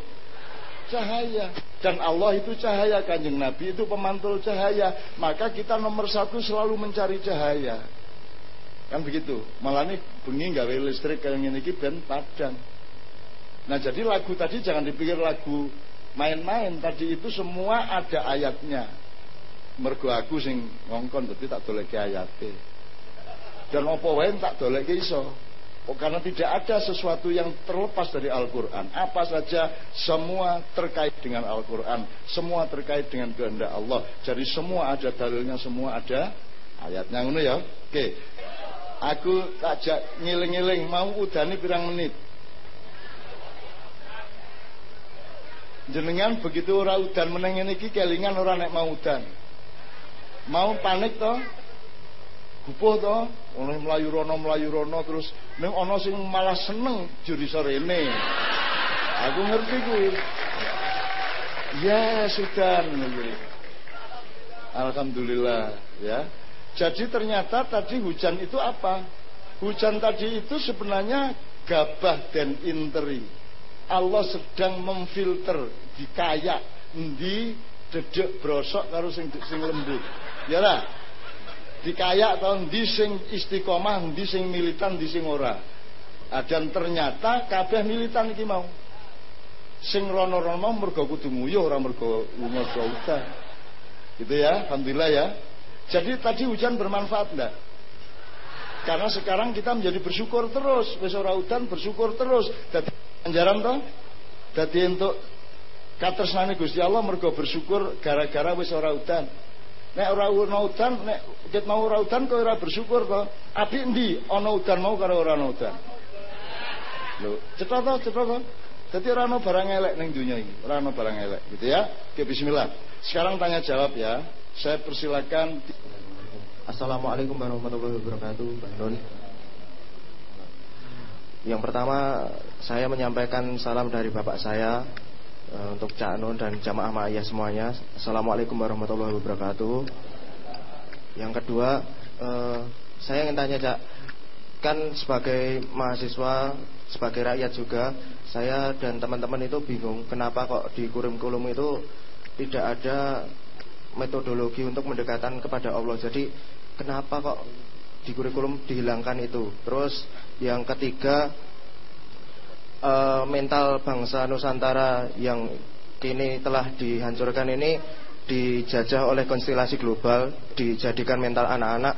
cahaya. Dan Allah itu cahaya kanjeng Nabi itu pemantul cahaya. Maka kita nomor satu selalu mencari cahaya. Kan begitu? Malah nih bengi gawe listrik kayak ini ben padang. Nah jadi lagu tadi jangan dipikir lagu main-main. Tadi itu semua ada ayatnya. Mergo aku sing ngongkon Tapi tak doleke ayatnya Dan apa wae tak doleke iso Oh, karena tidak ada sesuatu yang terlepas dari Al-Quran. Apa saja semua terkait dengan Al-Quran Semua terkait dengan kehendak Allah. Jadi semua ada dalilnya Semua ada ayatnya Ngono ya? Oke. Aku tak ngiling-ngiling Mau udani pirang menit? Jenengan begitu ora udan meneng iki kelingan ora nek mau udan. Mau panik to gupuh to oleh melayu rono melayu rono terus ning ana sing malah seneng juri sorene aku ngerti kuwi ya sudah Alhamdulillah ya. Jadi ternyata tadi hujan itu apa? Hujan tadi itu sebenarnya gabah dan interi. Allah sedang memfilter di kayak di dedek brosok karo sing sing lembut. Ya lah. Di kayak tahun di sing istiqomah, di sing militan, di sing ora. Nah, dan ternyata kabeh militan iki mau. Sing rono-rono mergo kudu nguyuh ora mergo mergo udan. Gitu ya, alhamdulillah ya. Jadi tadi hujan bermanfaat enggak? Karena sekarang kita menjadi bersyukur terus, wis ora udan bersyukur terus. Dadi Anjaran toh? Dadi entuk katresnane Gusti Allah mergo bersyukur gara-gara wis ora udan. Nek ora ana udan, nek Ket mau ora udan kok ora bersyukur kok. Api endi ana udan mau karo ora ana udan. Lho, cetha to, cetha to. Dadi ora ana barang elek ning dunia ini, ora ana barang elek gitu ya. Oke, bismillah. Sekarang tanya jawab ya. Saya persilakan
Assalamualaikum warahmatullahi wabarakatuh, Bang Don. Yang pertama, saya menyampaikan salam dari bapak saya untuk Cak Nun dan jamaah Ma'ayah semuanya. Assalamualaikum warahmatullahi wabarakatuh. Yang kedua, uh, saya ingin tanya Cak, kan sebagai mahasiswa, sebagai rakyat juga, saya dan teman-teman itu bingung kenapa kok di kurikulum itu tidak ada metodologi untuk mendekatan kepada Allah. Jadi kenapa kok di kurikulum dihilangkan itu? Terus yang ketiga uh, mental bangsa Nusantara yang kini telah dihancurkan ini dijajah oleh konstelasi global, dijadikan mental anak-anak.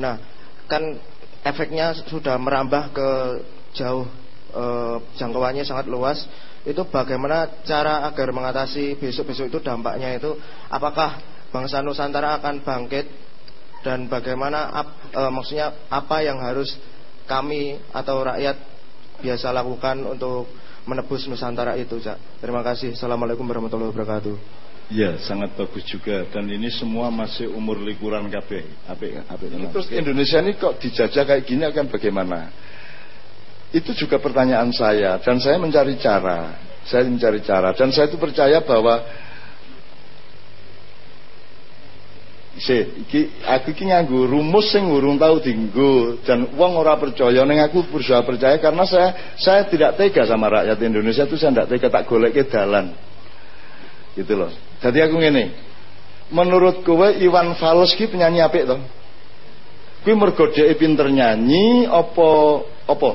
Nah, kan efeknya sudah merambah ke jauh e, jangkauannya sangat luas. Itu bagaimana cara agar mengatasi besok-besok itu dampaknya itu apakah bangsa Nusantara akan bangkit dan bagaimana ap, e, maksudnya apa yang harus kami atau rakyat biasa lakukan untuk menebus Nusantara itu, Cak. Terima kasih. Assalamualaikum warahmatullahi wabarakatuh.
Ya, sangat bagus juga dan ini semua masih umur liburan KB. Apik, apik. Terus Indonesia ini kok dijajah kayak gini akan bagaimana? Itu juga pertanyaan saya dan saya mencari cara. Saya mencari cara dan saya itu percaya bahwa Si, iki aku iki nganggo rumus sing tau dinggo dan wong ora percaya ning aku berusaha percaya karena saya saya tidak tega sama rakyat Indonesia itu saya tidak tega tak goleke dalan. Gitu loh. Jadi aku ngene. Menurut kowe Iwan Fals ki penyanyi apik to? Kuwi mergo dhek pinter nyanyi apa apa?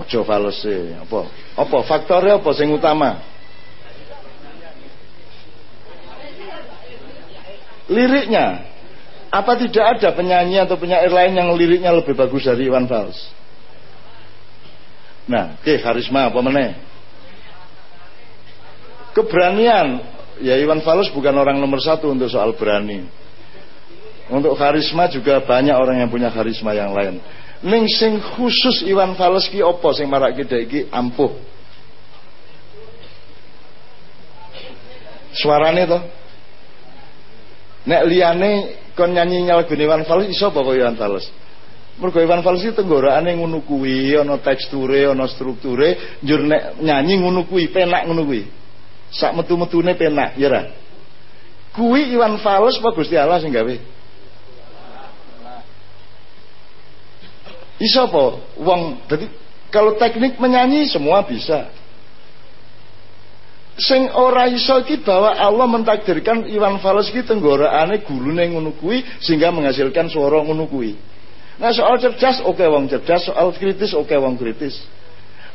Ojo Fals e, apa? Apa faktornya apa sing utama? Liriknya. Apa tidak ada penyanyi atau penyair lain yang liriknya lebih bagus dari Iwan Fals? Nah oke karisma apa meneh? Keberanian. Ya Iwan Fals bukan orang nomor satu untuk soal berani. Untuk karisma juga banyak orang yang punya karisma yang lain. Ning sing khusus Iwan Fals ki opo sing marak iki? Ampuh. Suarane toh Nek liyane kon nyanyi nyalagune Iwan Fals iso apa kaya Iwan Fals? Mergo Iwan Fals iki tenggorakane ngono kuwi, ana teksture, ana strukture, njur nek nyanyi ngono penak ngono. Sak metu-metune penak, ya ra? Kuwi Iwan Fals apa Gusti Allah sing gawe? Iso apa? Wong dadi kalau teknik menyanyi semua bisa sing ora iso iki bahwa Allah mentakdirkan Iwan Fals iki tenggorakane gulune ngono kuwi sehingga menghasilkan suara ngono kuwi. Nah soal cerdas oke okay, wong cerdas, soal kritis oke okay, wong kritis.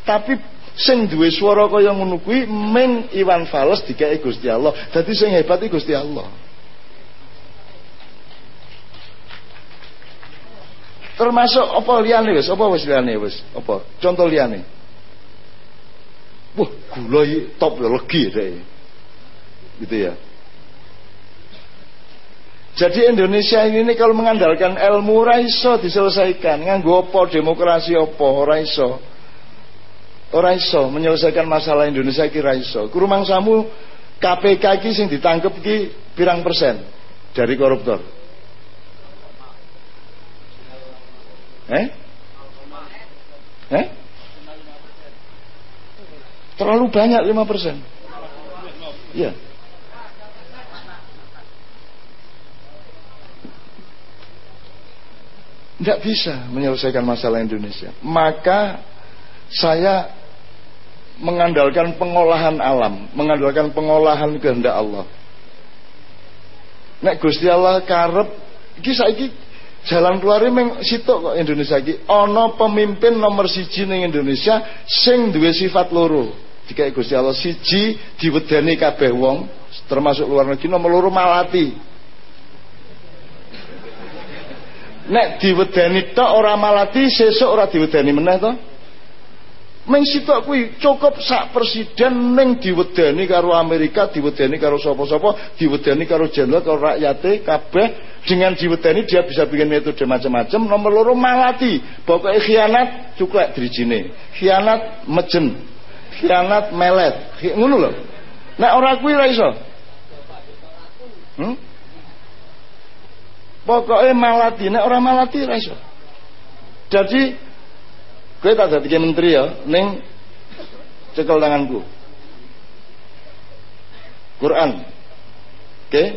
Tapi sing duwe swara kaya ngono kuwi men Iwan Fals dikeki Gusti Allah. Dadi sing hebat iki Gusti Allah. Termasuk apa liyane wis? Apa wis liyane wis? Apa? Contoh liyane. Wah, gula top legi deh. Gitu ya. Jadi Indonesia ini kalau mengandalkan ilmu raiso diselesaikan. Nganggo apa demokrasi apa raiso. Raiso menyelesaikan masalah Indonesia ki raiso. Kurumang samu KPK ki sing ditangkep ki pirang persen dari koruptor. Eh? Eh? Terlalu banyak 5%. Iya. Tidak bisa menyelesaikan masalah Indonesia. Maka saya mengandalkan pengolahan alam, mengandalkan pengolahan kehendak Allah. Nek Gusti Allah karep iki saiki jalan keluarnya meng sitok kok Indonesia iki ana pemimpin nomor siji ning Indonesia sing duwe sifat loro jika Gusti Allah siji diwedani kabeh wong termasuk luar negeri nomor loro malati. Nek diwedani tok ora malati sesuk ora diwedani meneh to? Meng sitok kuwi cukup sak presiden ning diwedeni karo Amerika, diwedeni karo sapa-sapa, diwedeni karo jenderal karo rakyate kabeh dengan diwedeni dia bisa bikin metode macam-macam. Nomor loro malati, pokoknya khianat cuklek drijine. Khianat mejen. Khianat melet. Ngono lho. Nek ora kuwi ra iso. Hmm? Pokoknya malati, nek ora malati ra iso. Jadi Kowe tak dadi menteri ya ning cekel tanganku. Quran. Oke? Okay?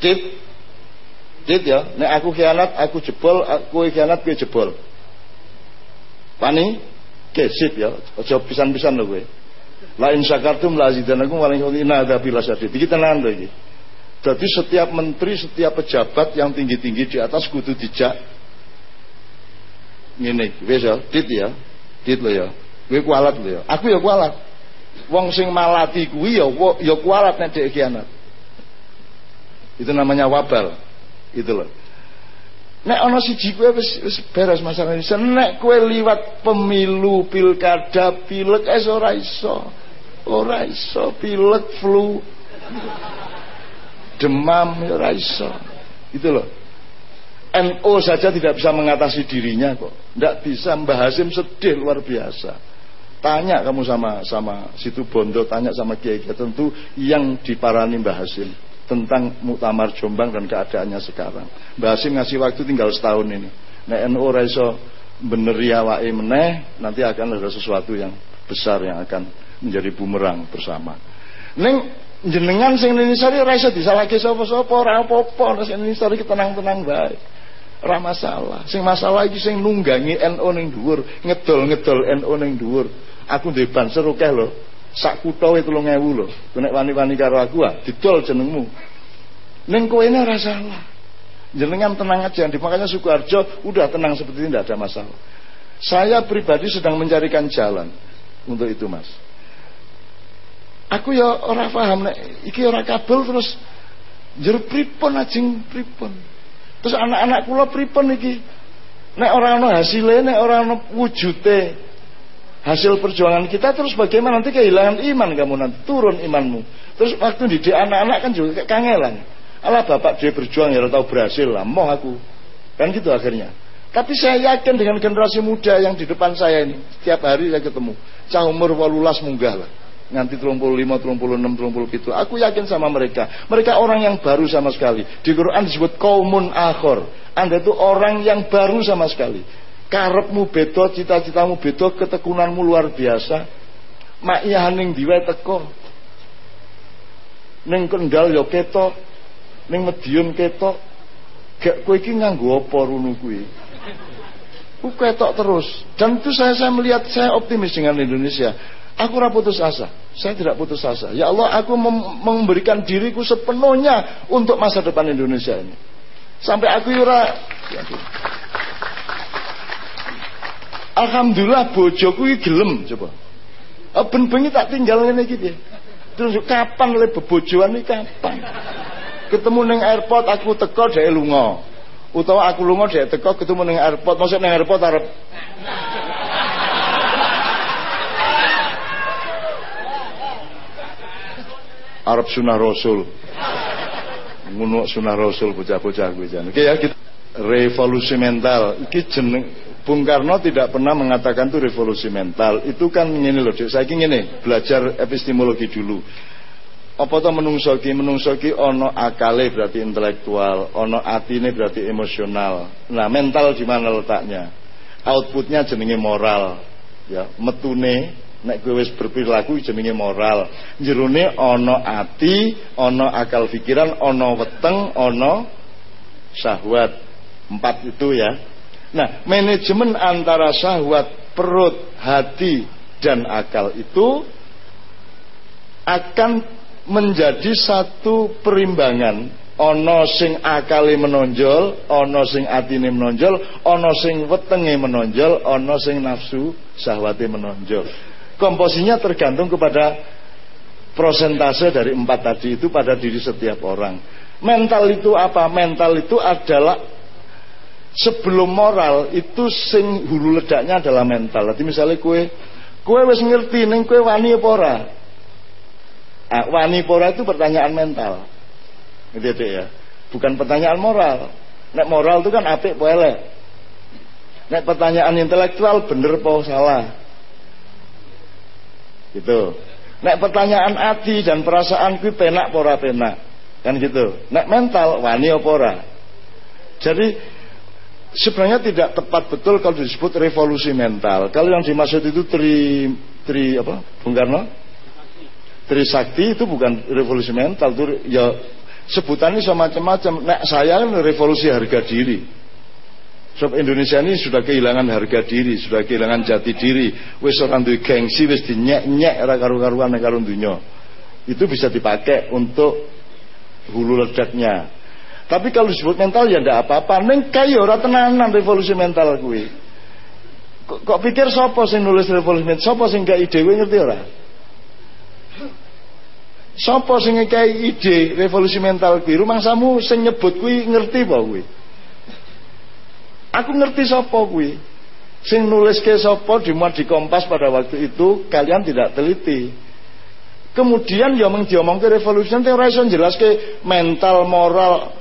Cip. Cip ya. Nek aku khianat, aku jebol, aku khianat kowe jebol. Pani? Oke, okay, sip ya. Aja pisan-pisan lho kowe. La in syakartum la azidanakum wa la in adzabi lasyadid. Iki tenan lho iki. Jadi setiap menteri, setiap pejabat yang tinggi-tinggi di atas kudu dijak ngene wis ya dit ya dit lho ya kowe kualat lho ya aku ya kualat wong sing malati kuwi ya ya kualat nek dhek kianat itu namanya wabal itu loh nek ana siji kowe wis wis beres masalah ini. Nek kowe liwat pemilu pilkada pilek es ora iso. Ora iso pilek flu. Demam ya ora iso. Itu loh. NO saja tidak bisa mengatasi dirinya kok. Tidak bisa Mbah Hasim sedih luar biasa. Tanya kamu sama sama situ Bondo, tanya sama Kiai tentu yang diparani Mbah Hasim tentang Muktamar Jombang dan keadaannya sekarang. Hasim ngasih waktu tinggal setahun ini. Nek NO raiso beneri awake meneh, nanti akan ada sesuatu yang besar yang akan menjadi bumerang bersama. Neng jenengan sing Indonesia ora iso disalahke sapa-sapa, ora apa-apa, sing Indonesia tenang-tenang baik. Ora masalah. Sing masalah iki sing nunggangi NU ning dhuwur, ngedol-ngedol NU ning dhuwur. Aku ndek banser akeh. Sak kutha 3000 lho. Nek wani-wani karo aku ah, didol jenengmu. Ning kowe ini ora. Jenengan tenang aja. Makanya Sukoharjo udah tenang seperti ini tidak ada masalah. Saya pribadi sedang mencarikan jalan untuk itu, Mas. Aku ya ora paham nek iki ora kabel terus jer pripun ajeng pripun. Terus anak-anak kula pripun iki? Nek ora ana hasile, nek ora ana wujute hasil perjuangan kita terus bagaimana nanti kehilangan iman kamu nanti turun imanmu. Terus waktu didik anak-anak kan juga kangelan. Allah bapak dia berjuang ya tahu berhasil lah, mau aku. Kan gitu akhirnya. Tapi saya yakin dengan generasi muda yang di depan saya ini, setiap hari saya ketemu, cah umur walulas munggah lah nganti 35, 36, 37. Aku yakin sama mereka. Mereka orang yang baru sama sekali. Di Quran disebut kaumun akhor. Anda itu orang yang baru sama sekali. Karepmu beto, cita-citamu beto, ketekunanmu luar biasa. Makiyahan ning diwe teko. Ning Kendal ya ketok. Ning Medion ketok. Gak kowe iki nganggo apa runu? Ku ketok terus. Dan itu saya saya melihat saya optimis dengan Indonesia. Aku ora putus asa. Saya tidak putus asa. Ya Allah, aku mem memberikan diriku sepenuhnya untuk masa depan Indonesia ini. Sampai aku ora Alhamdulillah bojoku iki gelem coba. Ah, ben bengi tak tinggal ngene iki piye. Terus kapan le bebojoan iki kapan? Ketemu ning airport aku teko dhek lunga. Utawa aku lunga dhek teko ketemu ning airport, maksud ning airport arep Arab sunah Rasul. Ngono sunah Rasul bocah-bocah kuwi jan. Oke ya kita revolusi mental. Iki jeneng Bung Karno tidak pernah mengatakan itu revolusi mental. Itu kan ngene loh, saya ngene, belajar epistemologi dulu. Apa to menungso ki? Menungso ki ana akale berarti intelektual, ana atine berarti emosional. Nah, mental di mana letaknya? Outputnya jenenge moral. Ya, metune nek kowe wis berperilaku jenenge moral jerone ana ati ana akal pikiran ana weteng ana syahwat empat itu ya nah manajemen antara syahwat perut hati dan akal itu akan menjadi satu perimbangan ana sing akale menonjol ana sing atine menonjol ana sing wetenge menonjol ana sing nafsu syahwate menonjol komposisinya tergantung kepada prosentase dari empat tadi itu pada diri setiap orang. Mental itu apa? Mental itu adalah sebelum moral itu sing hulu ledaknya adalah mental. Jadi misalnya kue Kue wis ngerti ning kue wani apa ora? Ah, wani pora itu pertanyaan mental. Gitu ya. Bukan pertanyaan moral. Nek moral itu kan apik elek. Nek pertanyaan intelektual bener apa salah. Gitu. Nek pertanyaan hati dan perasaan kuwi penak pora penak. Kan gitu. Nek mental wani apa ora. Jadi sebenarnya tidak tepat betul kalau disebut revolusi mental. Kalau yang dimaksud itu tri tri apa? Bung Karno? Trisakti itu bukan revolusi mental itu ya sebutannya sama macam-macam. Nah, saya kan revolusi harga diri. Sebab Indonesia ini sudah kehilangan harga diri, sudah kehilangan jati diri. Wis orang duwe gengsi, wis dinyek-nyek ora karu-karuan karo. Itu bisa dipakai untuk hulu ledaknya. Tapi kalau disebut mental ya ndak apa-apa. Neng kaya ora tenanan revolusi mental kuwi. Kok, kok pikir sapa sing nulis revolusi mental? Sapa sing gak ide ngerti ora? Sopo sing ngekei ide revolusi mental kuwi? Rumangsamu sing nyebut kuwi ngerti apa kuwi? Aku ngerti sapa kuwi. Sing nulis ke sapa dimuat di Kompas pada waktu itu kalian tidak teliti. Kemudian ya mung ke revolusi nanti ora iso ke mental, moral,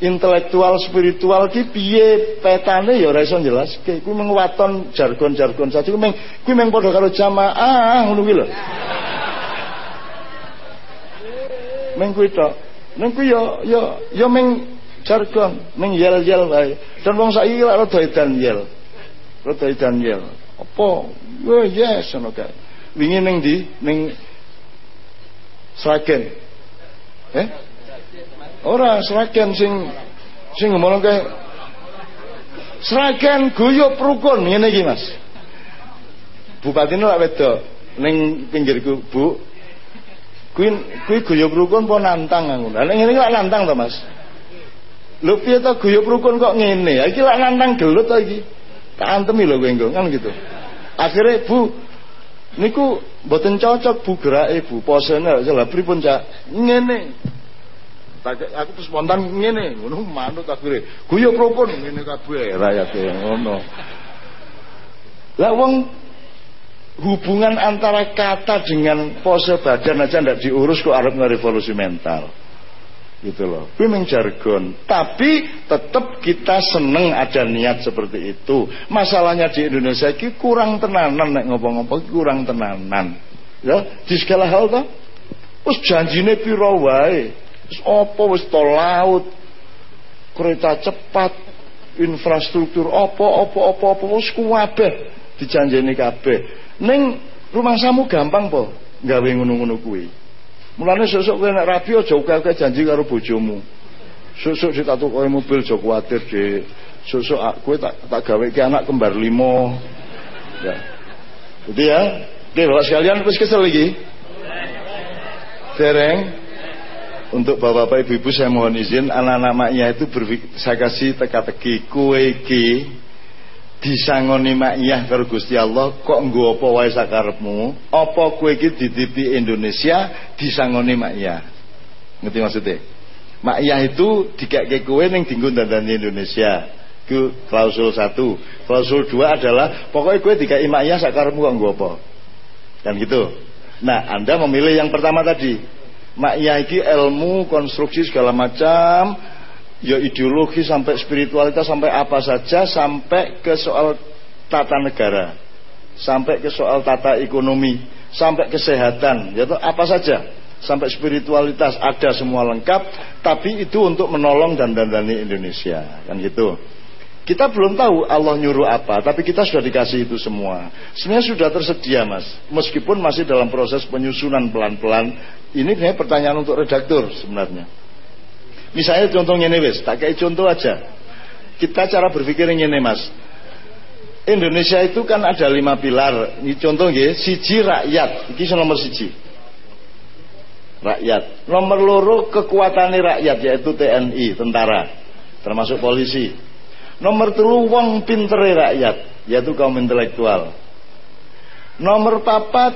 intelektual, spiritual ki piye petane ya ora iso ke Kuwi mung jargon-jargon saja kuwi mung kuwi mung padha karo jamaah ngono kuwi lho. Meng kuwi tok. Ning kuwi yo yo yo meng jargon, meng yel-yel wae. Dan wong saiki lak rada edan yel. Rada edan yel. Apa? Yo yes ngono kae. Wingi ning ndi? Ning Sragen. Eh? Ora Sragen sing sing ngomong kae Sragen guyub rukun ngene iki Mas. Bupatine lak wedok ning pinggirku, Bu. Kuwi kuwi guyub rukun apa nantang ngono. Lah ngene iki lak nantang to, Mas. Lho piye to guyub rukun kok ngene? Iki lak nantang gelut to iki. Tak antemi lho kowe kan gitu. Akhirnya Bu niku mboten cocok Bu gerake Bu. Posene lha pripun Cak? Ngene. Aku terus spontan ngene, ngono manut akhire. Guyub rukun ngene kabeh. Rakyat ngono. Lah wong hubungan antara kata dengan pose badan aja ndak diurus kok arep revolusi mental. Gitu loh. Memang jargon. Tapi tetap kita seneng ada niat seperti itu. Masalahnya di Indonesia ini kurang tenanan nek ngopo-ngopo kurang tenanan. Ya di segala hal tuh us janjine piro wae wis apa wis tol laut kereta cepat infrastruktur apa apa apa apa wis kuwabeh dijanjeni kabeh Ning samu gampang po gawe ngono-ngono kuwi. Mulane sesuk kowe nek rabi aja ukel janji karo bojomu. Sesuk ditatukoke mobil aja kuwatir, Dik. Sesuk kowe tak tak gawe ke anak kembar limo. Ya. Gitu ya. Oke, Bapak sekalian wis kesel lagi. Dereng untuk bapak-bapak ibu-ibu saya mohon izin. Anak-anak maknya itu saya kasih teka-teki. Kue ki disangoni makiyah karo Gusti Allah kok nggo apa wae sakarepmu apa kowe iki dititipi Indonesia disangoni makiyah ngerti maksudnya? Makiyah itu dikake kowe ning dinggo dandani Indonesia. Itu klausul satu. Klausul dua adalah pokoknya kowe dikai makiyah sakarepmu kok apa? Kan gitu? Nah anda memilih yang pertama tadi makiyah iki ilmu konstruksi segala macam ya ideologi sampai spiritualitas sampai apa saja sampai ke soal tata negara sampai ke soal tata ekonomi sampai kesehatan yaitu apa saja. Sampai spiritualitas ada semua lengkap tapi itu untuk menolong dan dandani Indonesia kan gitu kita belum tahu Allah nyuruh apa tapi kita sudah dikasih itu semua sebenarnya sudah tersedia mas meskipun masih dalam proses penyusunan pelan-pelan ini pertanyaan untuk redaktur sebenarnya Misalnya contohnya ini wes, tak kayak contoh aja. Kita cara berpikir ini mas. Indonesia itu kan ada lima pilar. Ini contoh ya, siji rakyat. Ini nomor siji. Rakyat. Nomor loro kekuatan rakyat yaitu TNI, tentara, termasuk polisi. Nomor telu wong pinter rakyat, yaitu kaum intelektual. Nomor papat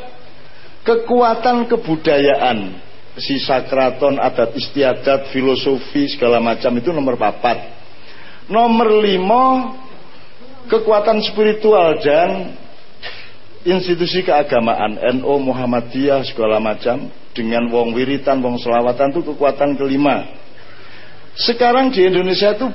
kekuatan kebudayaan sisa keraton, adat istiadat, filosofi segala macam itu nomor papat. Nomor lima kekuatan spiritual dan institusi keagamaan NO Muhammadiyah segala macam dengan wong wiritan wong selawatan itu kekuatan kelima sekarang di Indonesia itu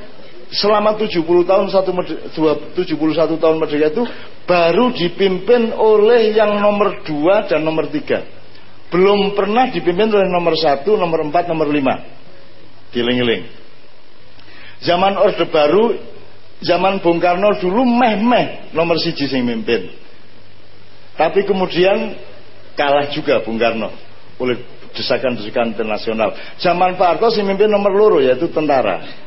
selama 70 tahun satu 71 tahun merdeka itu baru dipimpin oleh yang nomor 2 dan nomor 3 belum pernah dipimpin oleh nomor 1, nomor 4, nomor 5 giling-giling zaman Orde Baru zaman Bung Karno dulu meh-meh nomor siji sing mimpin tapi kemudian kalah juga Bung Karno oleh desakan-desakan internasional. Zaman Pak Harto sing mimpin nomor loro yaitu tentara.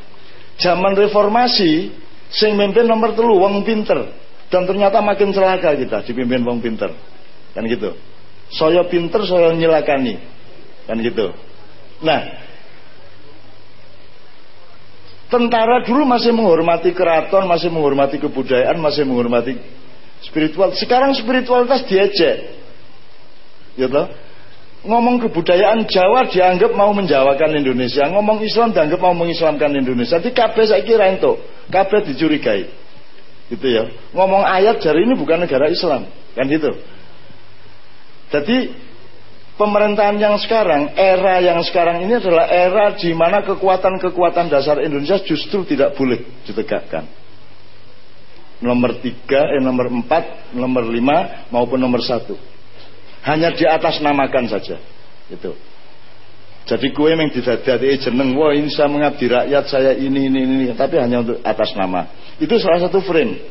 Zaman reformasi sing mimpin nomor telu wong pinter dan ternyata makin celaka kita dipimpin wong pinter. Kan gitu. Saya pinter saya nyilakani. Kan gitu. Nah, tentara dulu masih menghormati keraton, masih menghormati kebudayaan, masih menghormati spiritual. Sekarang spiritualitas diejek. Gitu. Ngomong kebudayaan Jawa dianggap mau menjawakan Indonesia, ngomong Islam dianggap mau mengislamkan Indonesia. Di KB saya kira itu, KB dicurigai. Gitu ya. Ngomong ayat jari ini bukan negara Islam, kan gitu. Jadi pemerintahan yang sekarang, era yang sekarang ini adalah era di mana kekuatan-kekuatan dasar Indonesia justru tidak boleh ditegakkan nomor tiga, eh, nomor empat, nomor lima maupun nomor satu. Hanya di atas namakan saja. Itu. Jadi kue yang didadati jeneng, wah ini saya mengabdi rakyat saya ini ini ini, tapi hanya untuk atas nama. Itu salah satu frame.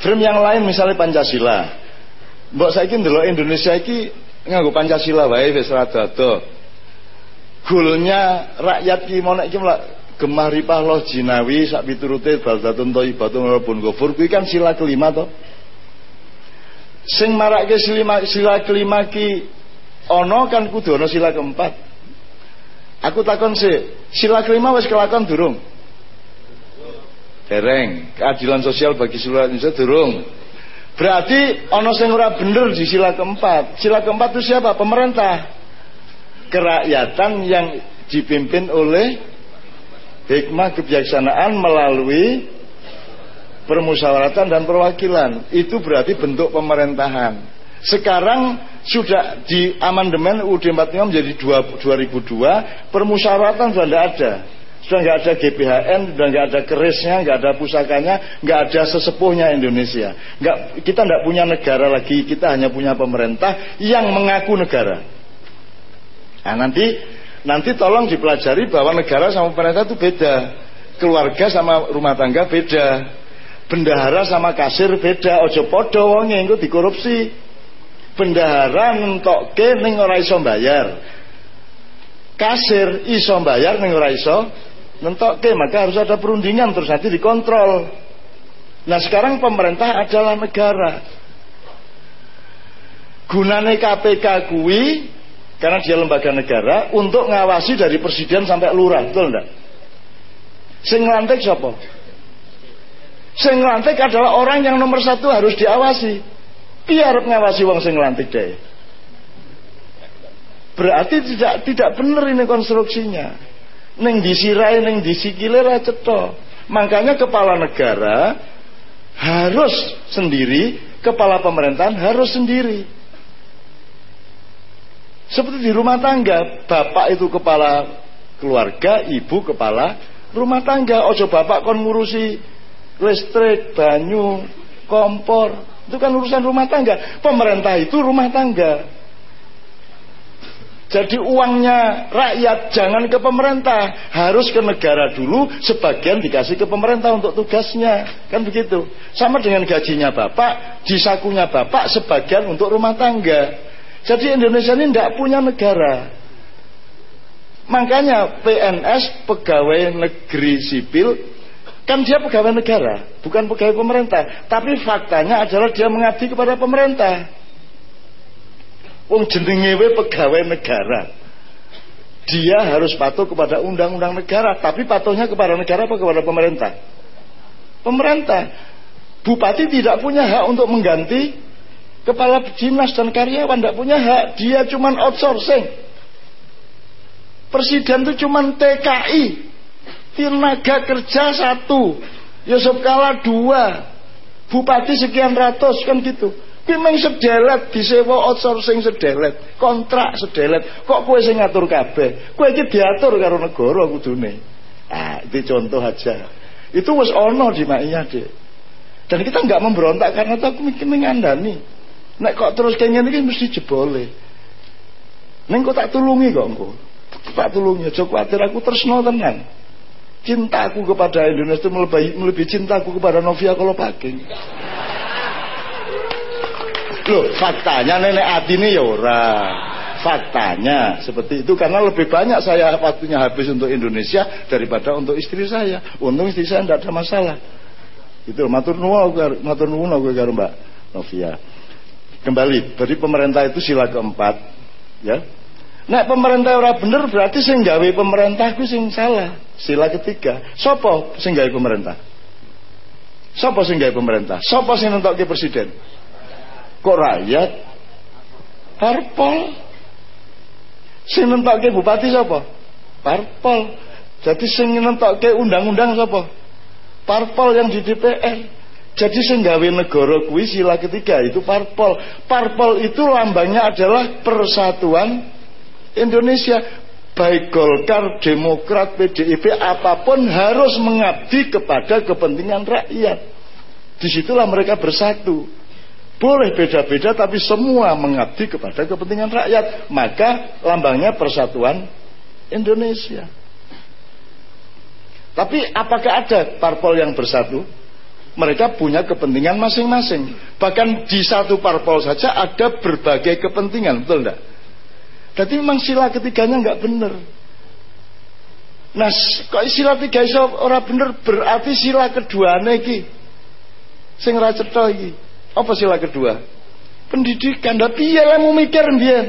Frame yang lain misalnya Pancasila. Mbok saya ndelok Indonesia iki nganggo Pancasila wae wis rada Gulnya rakyat ki mau nek ki gemah ripah loh jinawi sak piturute baldatun thayyibatun rabbun ghafur kuwi kan sila kelima to sing marake sila, sila kelima ki ana kan kudu ana sila keempat. Aku takon sih sila kelima wis kelakon durung? Dereng keadilan sosial bagi seluruh Indonesia durung. Berarti ana sing ora bener di sila keempat. Sila keempat itu siapa? Pemerintah. Kerakyatan yang dipimpin oleh hikmah kebijaksanaan melalui permusyawaratan dan perwakilan itu berarti bentuk pemerintahan sekarang sudah di amandemen UUD 45 menjadi 2002 permusyawaratan sudah tidak ada sudah nggak ada GBHN, sudah nggak ada kerisnya, nggak ada pusakanya, nggak ada sesepuhnya Indonesia. Nggak, kita nggak punya negara lagi, kita hanya punya pemerintah yang mengaku negara. Nah, nanti Nanti tolong dipelajari bahwa negara sama pemerintah itu beda. Keluarga sama rumah tangga beda. Bendahara sama kasir beda. Ojo podo wonge engko dikorupsi. Bendahara nentokke ning ora iso bayar. Kasir iso bayar ning ora iso nentokke, maka harus ada perundingan terus nanti dikontrol. Nah sekarang pemerintah adalah negara. Gunane KPK kui karena dia lembaga negara untuk ngawasi dari presiden sampai lurah, betul enggak? Sing siapa? Sing lantik adalah orang yang nomor satu harus diawasi. Biar ngawasi wong sing lantik deh. Berarti tidak tidak benar ini konstruksinya. Neng disirai, neng disikile ra ceto. Makanya kepala negara harus sendiri, kepala pemerintahan harus sendiri. Seperti di rumah tangga, bapak itu kepala keluarga, ibu kepala rumah tangga. Ojo bapak kon ngurusi listrik, banyu, kompor. Itu kan urusan rumah tangga. Pemerintah itu rumah tangga. Jadi uangnya rakyat jangan ke pemerintah, harus ke negara dulu, sebagian dikasih ke pemerintah untuk tugasnya. Kan begitu. Sama dengan gajinya Bapak, di sakunya Bapak sebagian untuk rumah tangga. Jadi Indonesia ini tidak punya negara. Makanya PNS pegawai negeri sipil kan dia pegawai negara, bukan pegawai pemerintah. Tapi faktanya adalah dia mengabdi kepada pemerintah. Wong jenenge pegawai negara. Dia harus patuh kepada undang-undang negara, tapi patuhnya kepada negara apa kepada pemerintah? Pemerintah. Bupati tidak punya hak untuk mengganti Kepala dinas dan karyawan tidak punya hak, dia cuma outsourcing. Presiden itu cuma TKI, tenaga kerja satu, Yusuf Kala dua, bupati sekian ratus kan gitu. Kuwi meng sedelet disewa outsourcing sedelet, kontrak sedelet. Kok kowe sing ngatur kabeh? Kowe iki diatur karo negara kudune. Ah, itu contoh aja. Itu wis ono di Maia, Dek. Dan kita nggak memberontak karena itu aku mikir mengandani. Nek kok terus kayak gini mesti jebole. Neng kok tak tulungi kok engko. Tak tulungi aja kuatir aku tresno tenan. Cintaku kepada Indonesia melebihi, melebihi cintaku kepada Novia kalau pakai. Loh, faktanya nenek Adini ya ora. Faktanya seperti itu karena lebih banyak saya waktunya habis untuk Indonesia daripada untuk istri saya. Untung istri saya tidak ada masalah. Itu matur nuwun matur aku karo Mbak Novia. Kembali, berarti pemerintah itu sila keempat, ya. Nek pemerintah ora bener berarti sing gawe pemerintah ku sing salah. Sila ketiga. Sopo sing gawe pemerintah? Sopo sing gawe pemerintah? Sopo sing nentokke presiden? Kok rakyat? Parpol. Sing nentokke bupati sapa? Parpol. Jadi sing nentokke undang-undang sapa? Parpol yang di DPR. Jadi sing gawe negara kuwi sila ketiga itu parpol. Parpol itu lambangnya adalah persatuan Indonesia. Baik Golkar, Demokrat, PDIP apa pun harus mengabdi kepada kepentingan rakyat. Di situlah mereka bersatu. Boleh beda-beda tapi semua mengabdi kepada kepentingan rakyat. Maka lambangnya persatuan Indonesia. Tapi apakah ada parpol yang bersatu? Mereka punya kepentingan masing-masing. Bahkan di satu parpol saja ada berbagai kepentingan, betul enggak? Jadi memang sila ketiganya enggak benar. Nah, kok sila tiga iso ora bener berarti sila kedua iki sing ra cetha iki. Apa sila kedua? Pendidikan. Lah piye mau mikir mbiyen?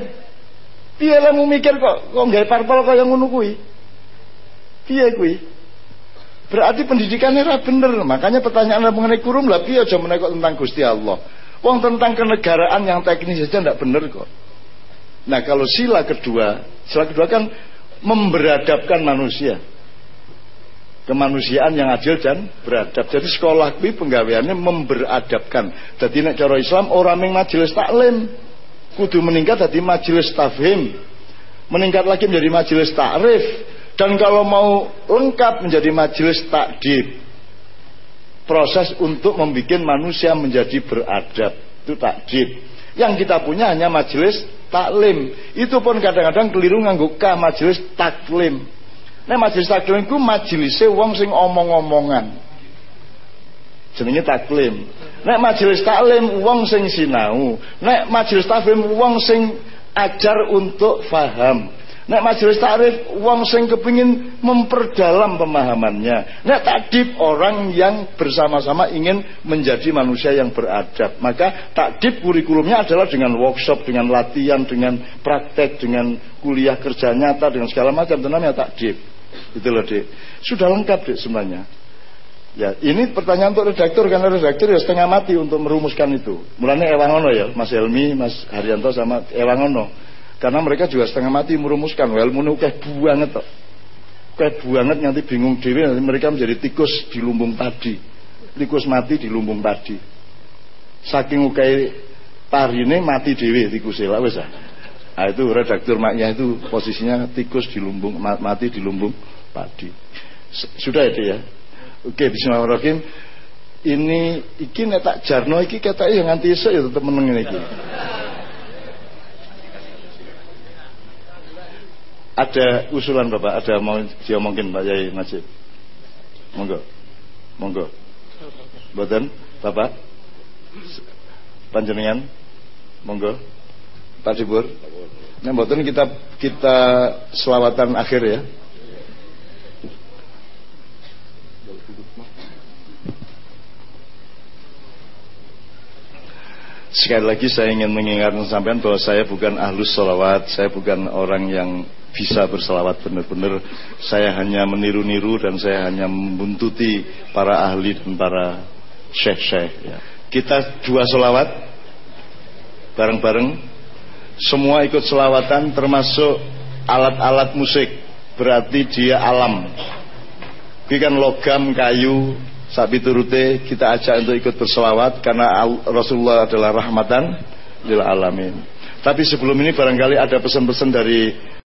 Piye mau mikir kok kok gawe parpol kaya ngono kuwi? Piye kuwi? Berarti pendidikannya ra bener. Makanya pertanyaan mengenai kurum lah piye aja menekok tentang Gusti Allah. Wong tentang kenegaraan yang teknis saja ndak bener kok. Nah kalau sila kedua, sila kedua kan memberadabkan manusia kemanusiaan yang adil dan beradab. Jadi sekolah kuwi penggaweannya memberadabkan. Jadi nek cara Islam orang yang majelis taklim kudu meningkat jadi majelis tafhim. Meningkat lagi menjadi majelis takrif dan kalau mau lengkap menjadi majelis takdib. Proses untuk membuat manusia menjadi beradab itu takdib. Yang kita punya hanya majelis taklim. Itu pun kadang-kadang keliru ngangguk majelis taklim. Nek majelis taklim iku majelise wong sing omong-omongan. Jenenge taklim. Nek majelis taklim wong sing sinau. Nek majelis taklim wong sing ajar untuk faham. Nek majelis takrif wong sing kepingin memperdalam pemahamannya. Nek takdib orang yang bersama-sama ingin menjadi manusia yang beradab. Maka takdib kurikulumnya adalah dengan workshop, dengan latihan, dengan praktek, dengan kuliah kerja nyata, dengan segala macam. Itu namanya takdib. Itu loh dek. Sudah lengkap dek semuanya. Ya, ini pertanyaan untuk redaktur karena redaktur ya setengah mati untuk merumuskan itu. Mulanya Ewangono ya, Mas Helmi, Mas Haryanto sama Ewangono. Karena mereka juga setengah mati merumuskan. Well, kayak banget kok. Kayak banget nanti bingung dewi nanti mereka menjadi tikus di lumbung padi. Tikus mati di lumbung padi. Saking ukai parine mati dewi tikusnya lah ah. Nah, itu redaktur maknya itu posisinya tikus di lumbung mati di lumbung padi. Sudah itu ya. Oke, bismillahirrahmanirrahim. Ini iki nek tak jarno iki kata yang nganti ya tetep meneng iki. Ada usulan Bapak, ada mau mungkin Pak Yai Najib. Monggo. Monggo. Boten, Bapak? Panjenengan? Monggo. Pak Jibur. Nah, mboten kita kita selawatan akhir ya. Sekali lagi saya ingin mengingatkan sampean bahwa saya bukan ahlus salawat, saya bukan orang yang bisa berselawat benar-benar. Saya hanya meniru-niru dan saya hanya membuntuti para ahli dan para syekh-syekh. Ya. Kita dua salawat bareng-bareng semua ikut selawatan termasuk alat-alat musik berarti dia alam ini kan logam, kayu Sabi turute kita ajak untuk ikut berselawat karena Rasulullah adalah rahmatan lil alamin. Tapi sebelum ini barangkali ada pesan-pesan dari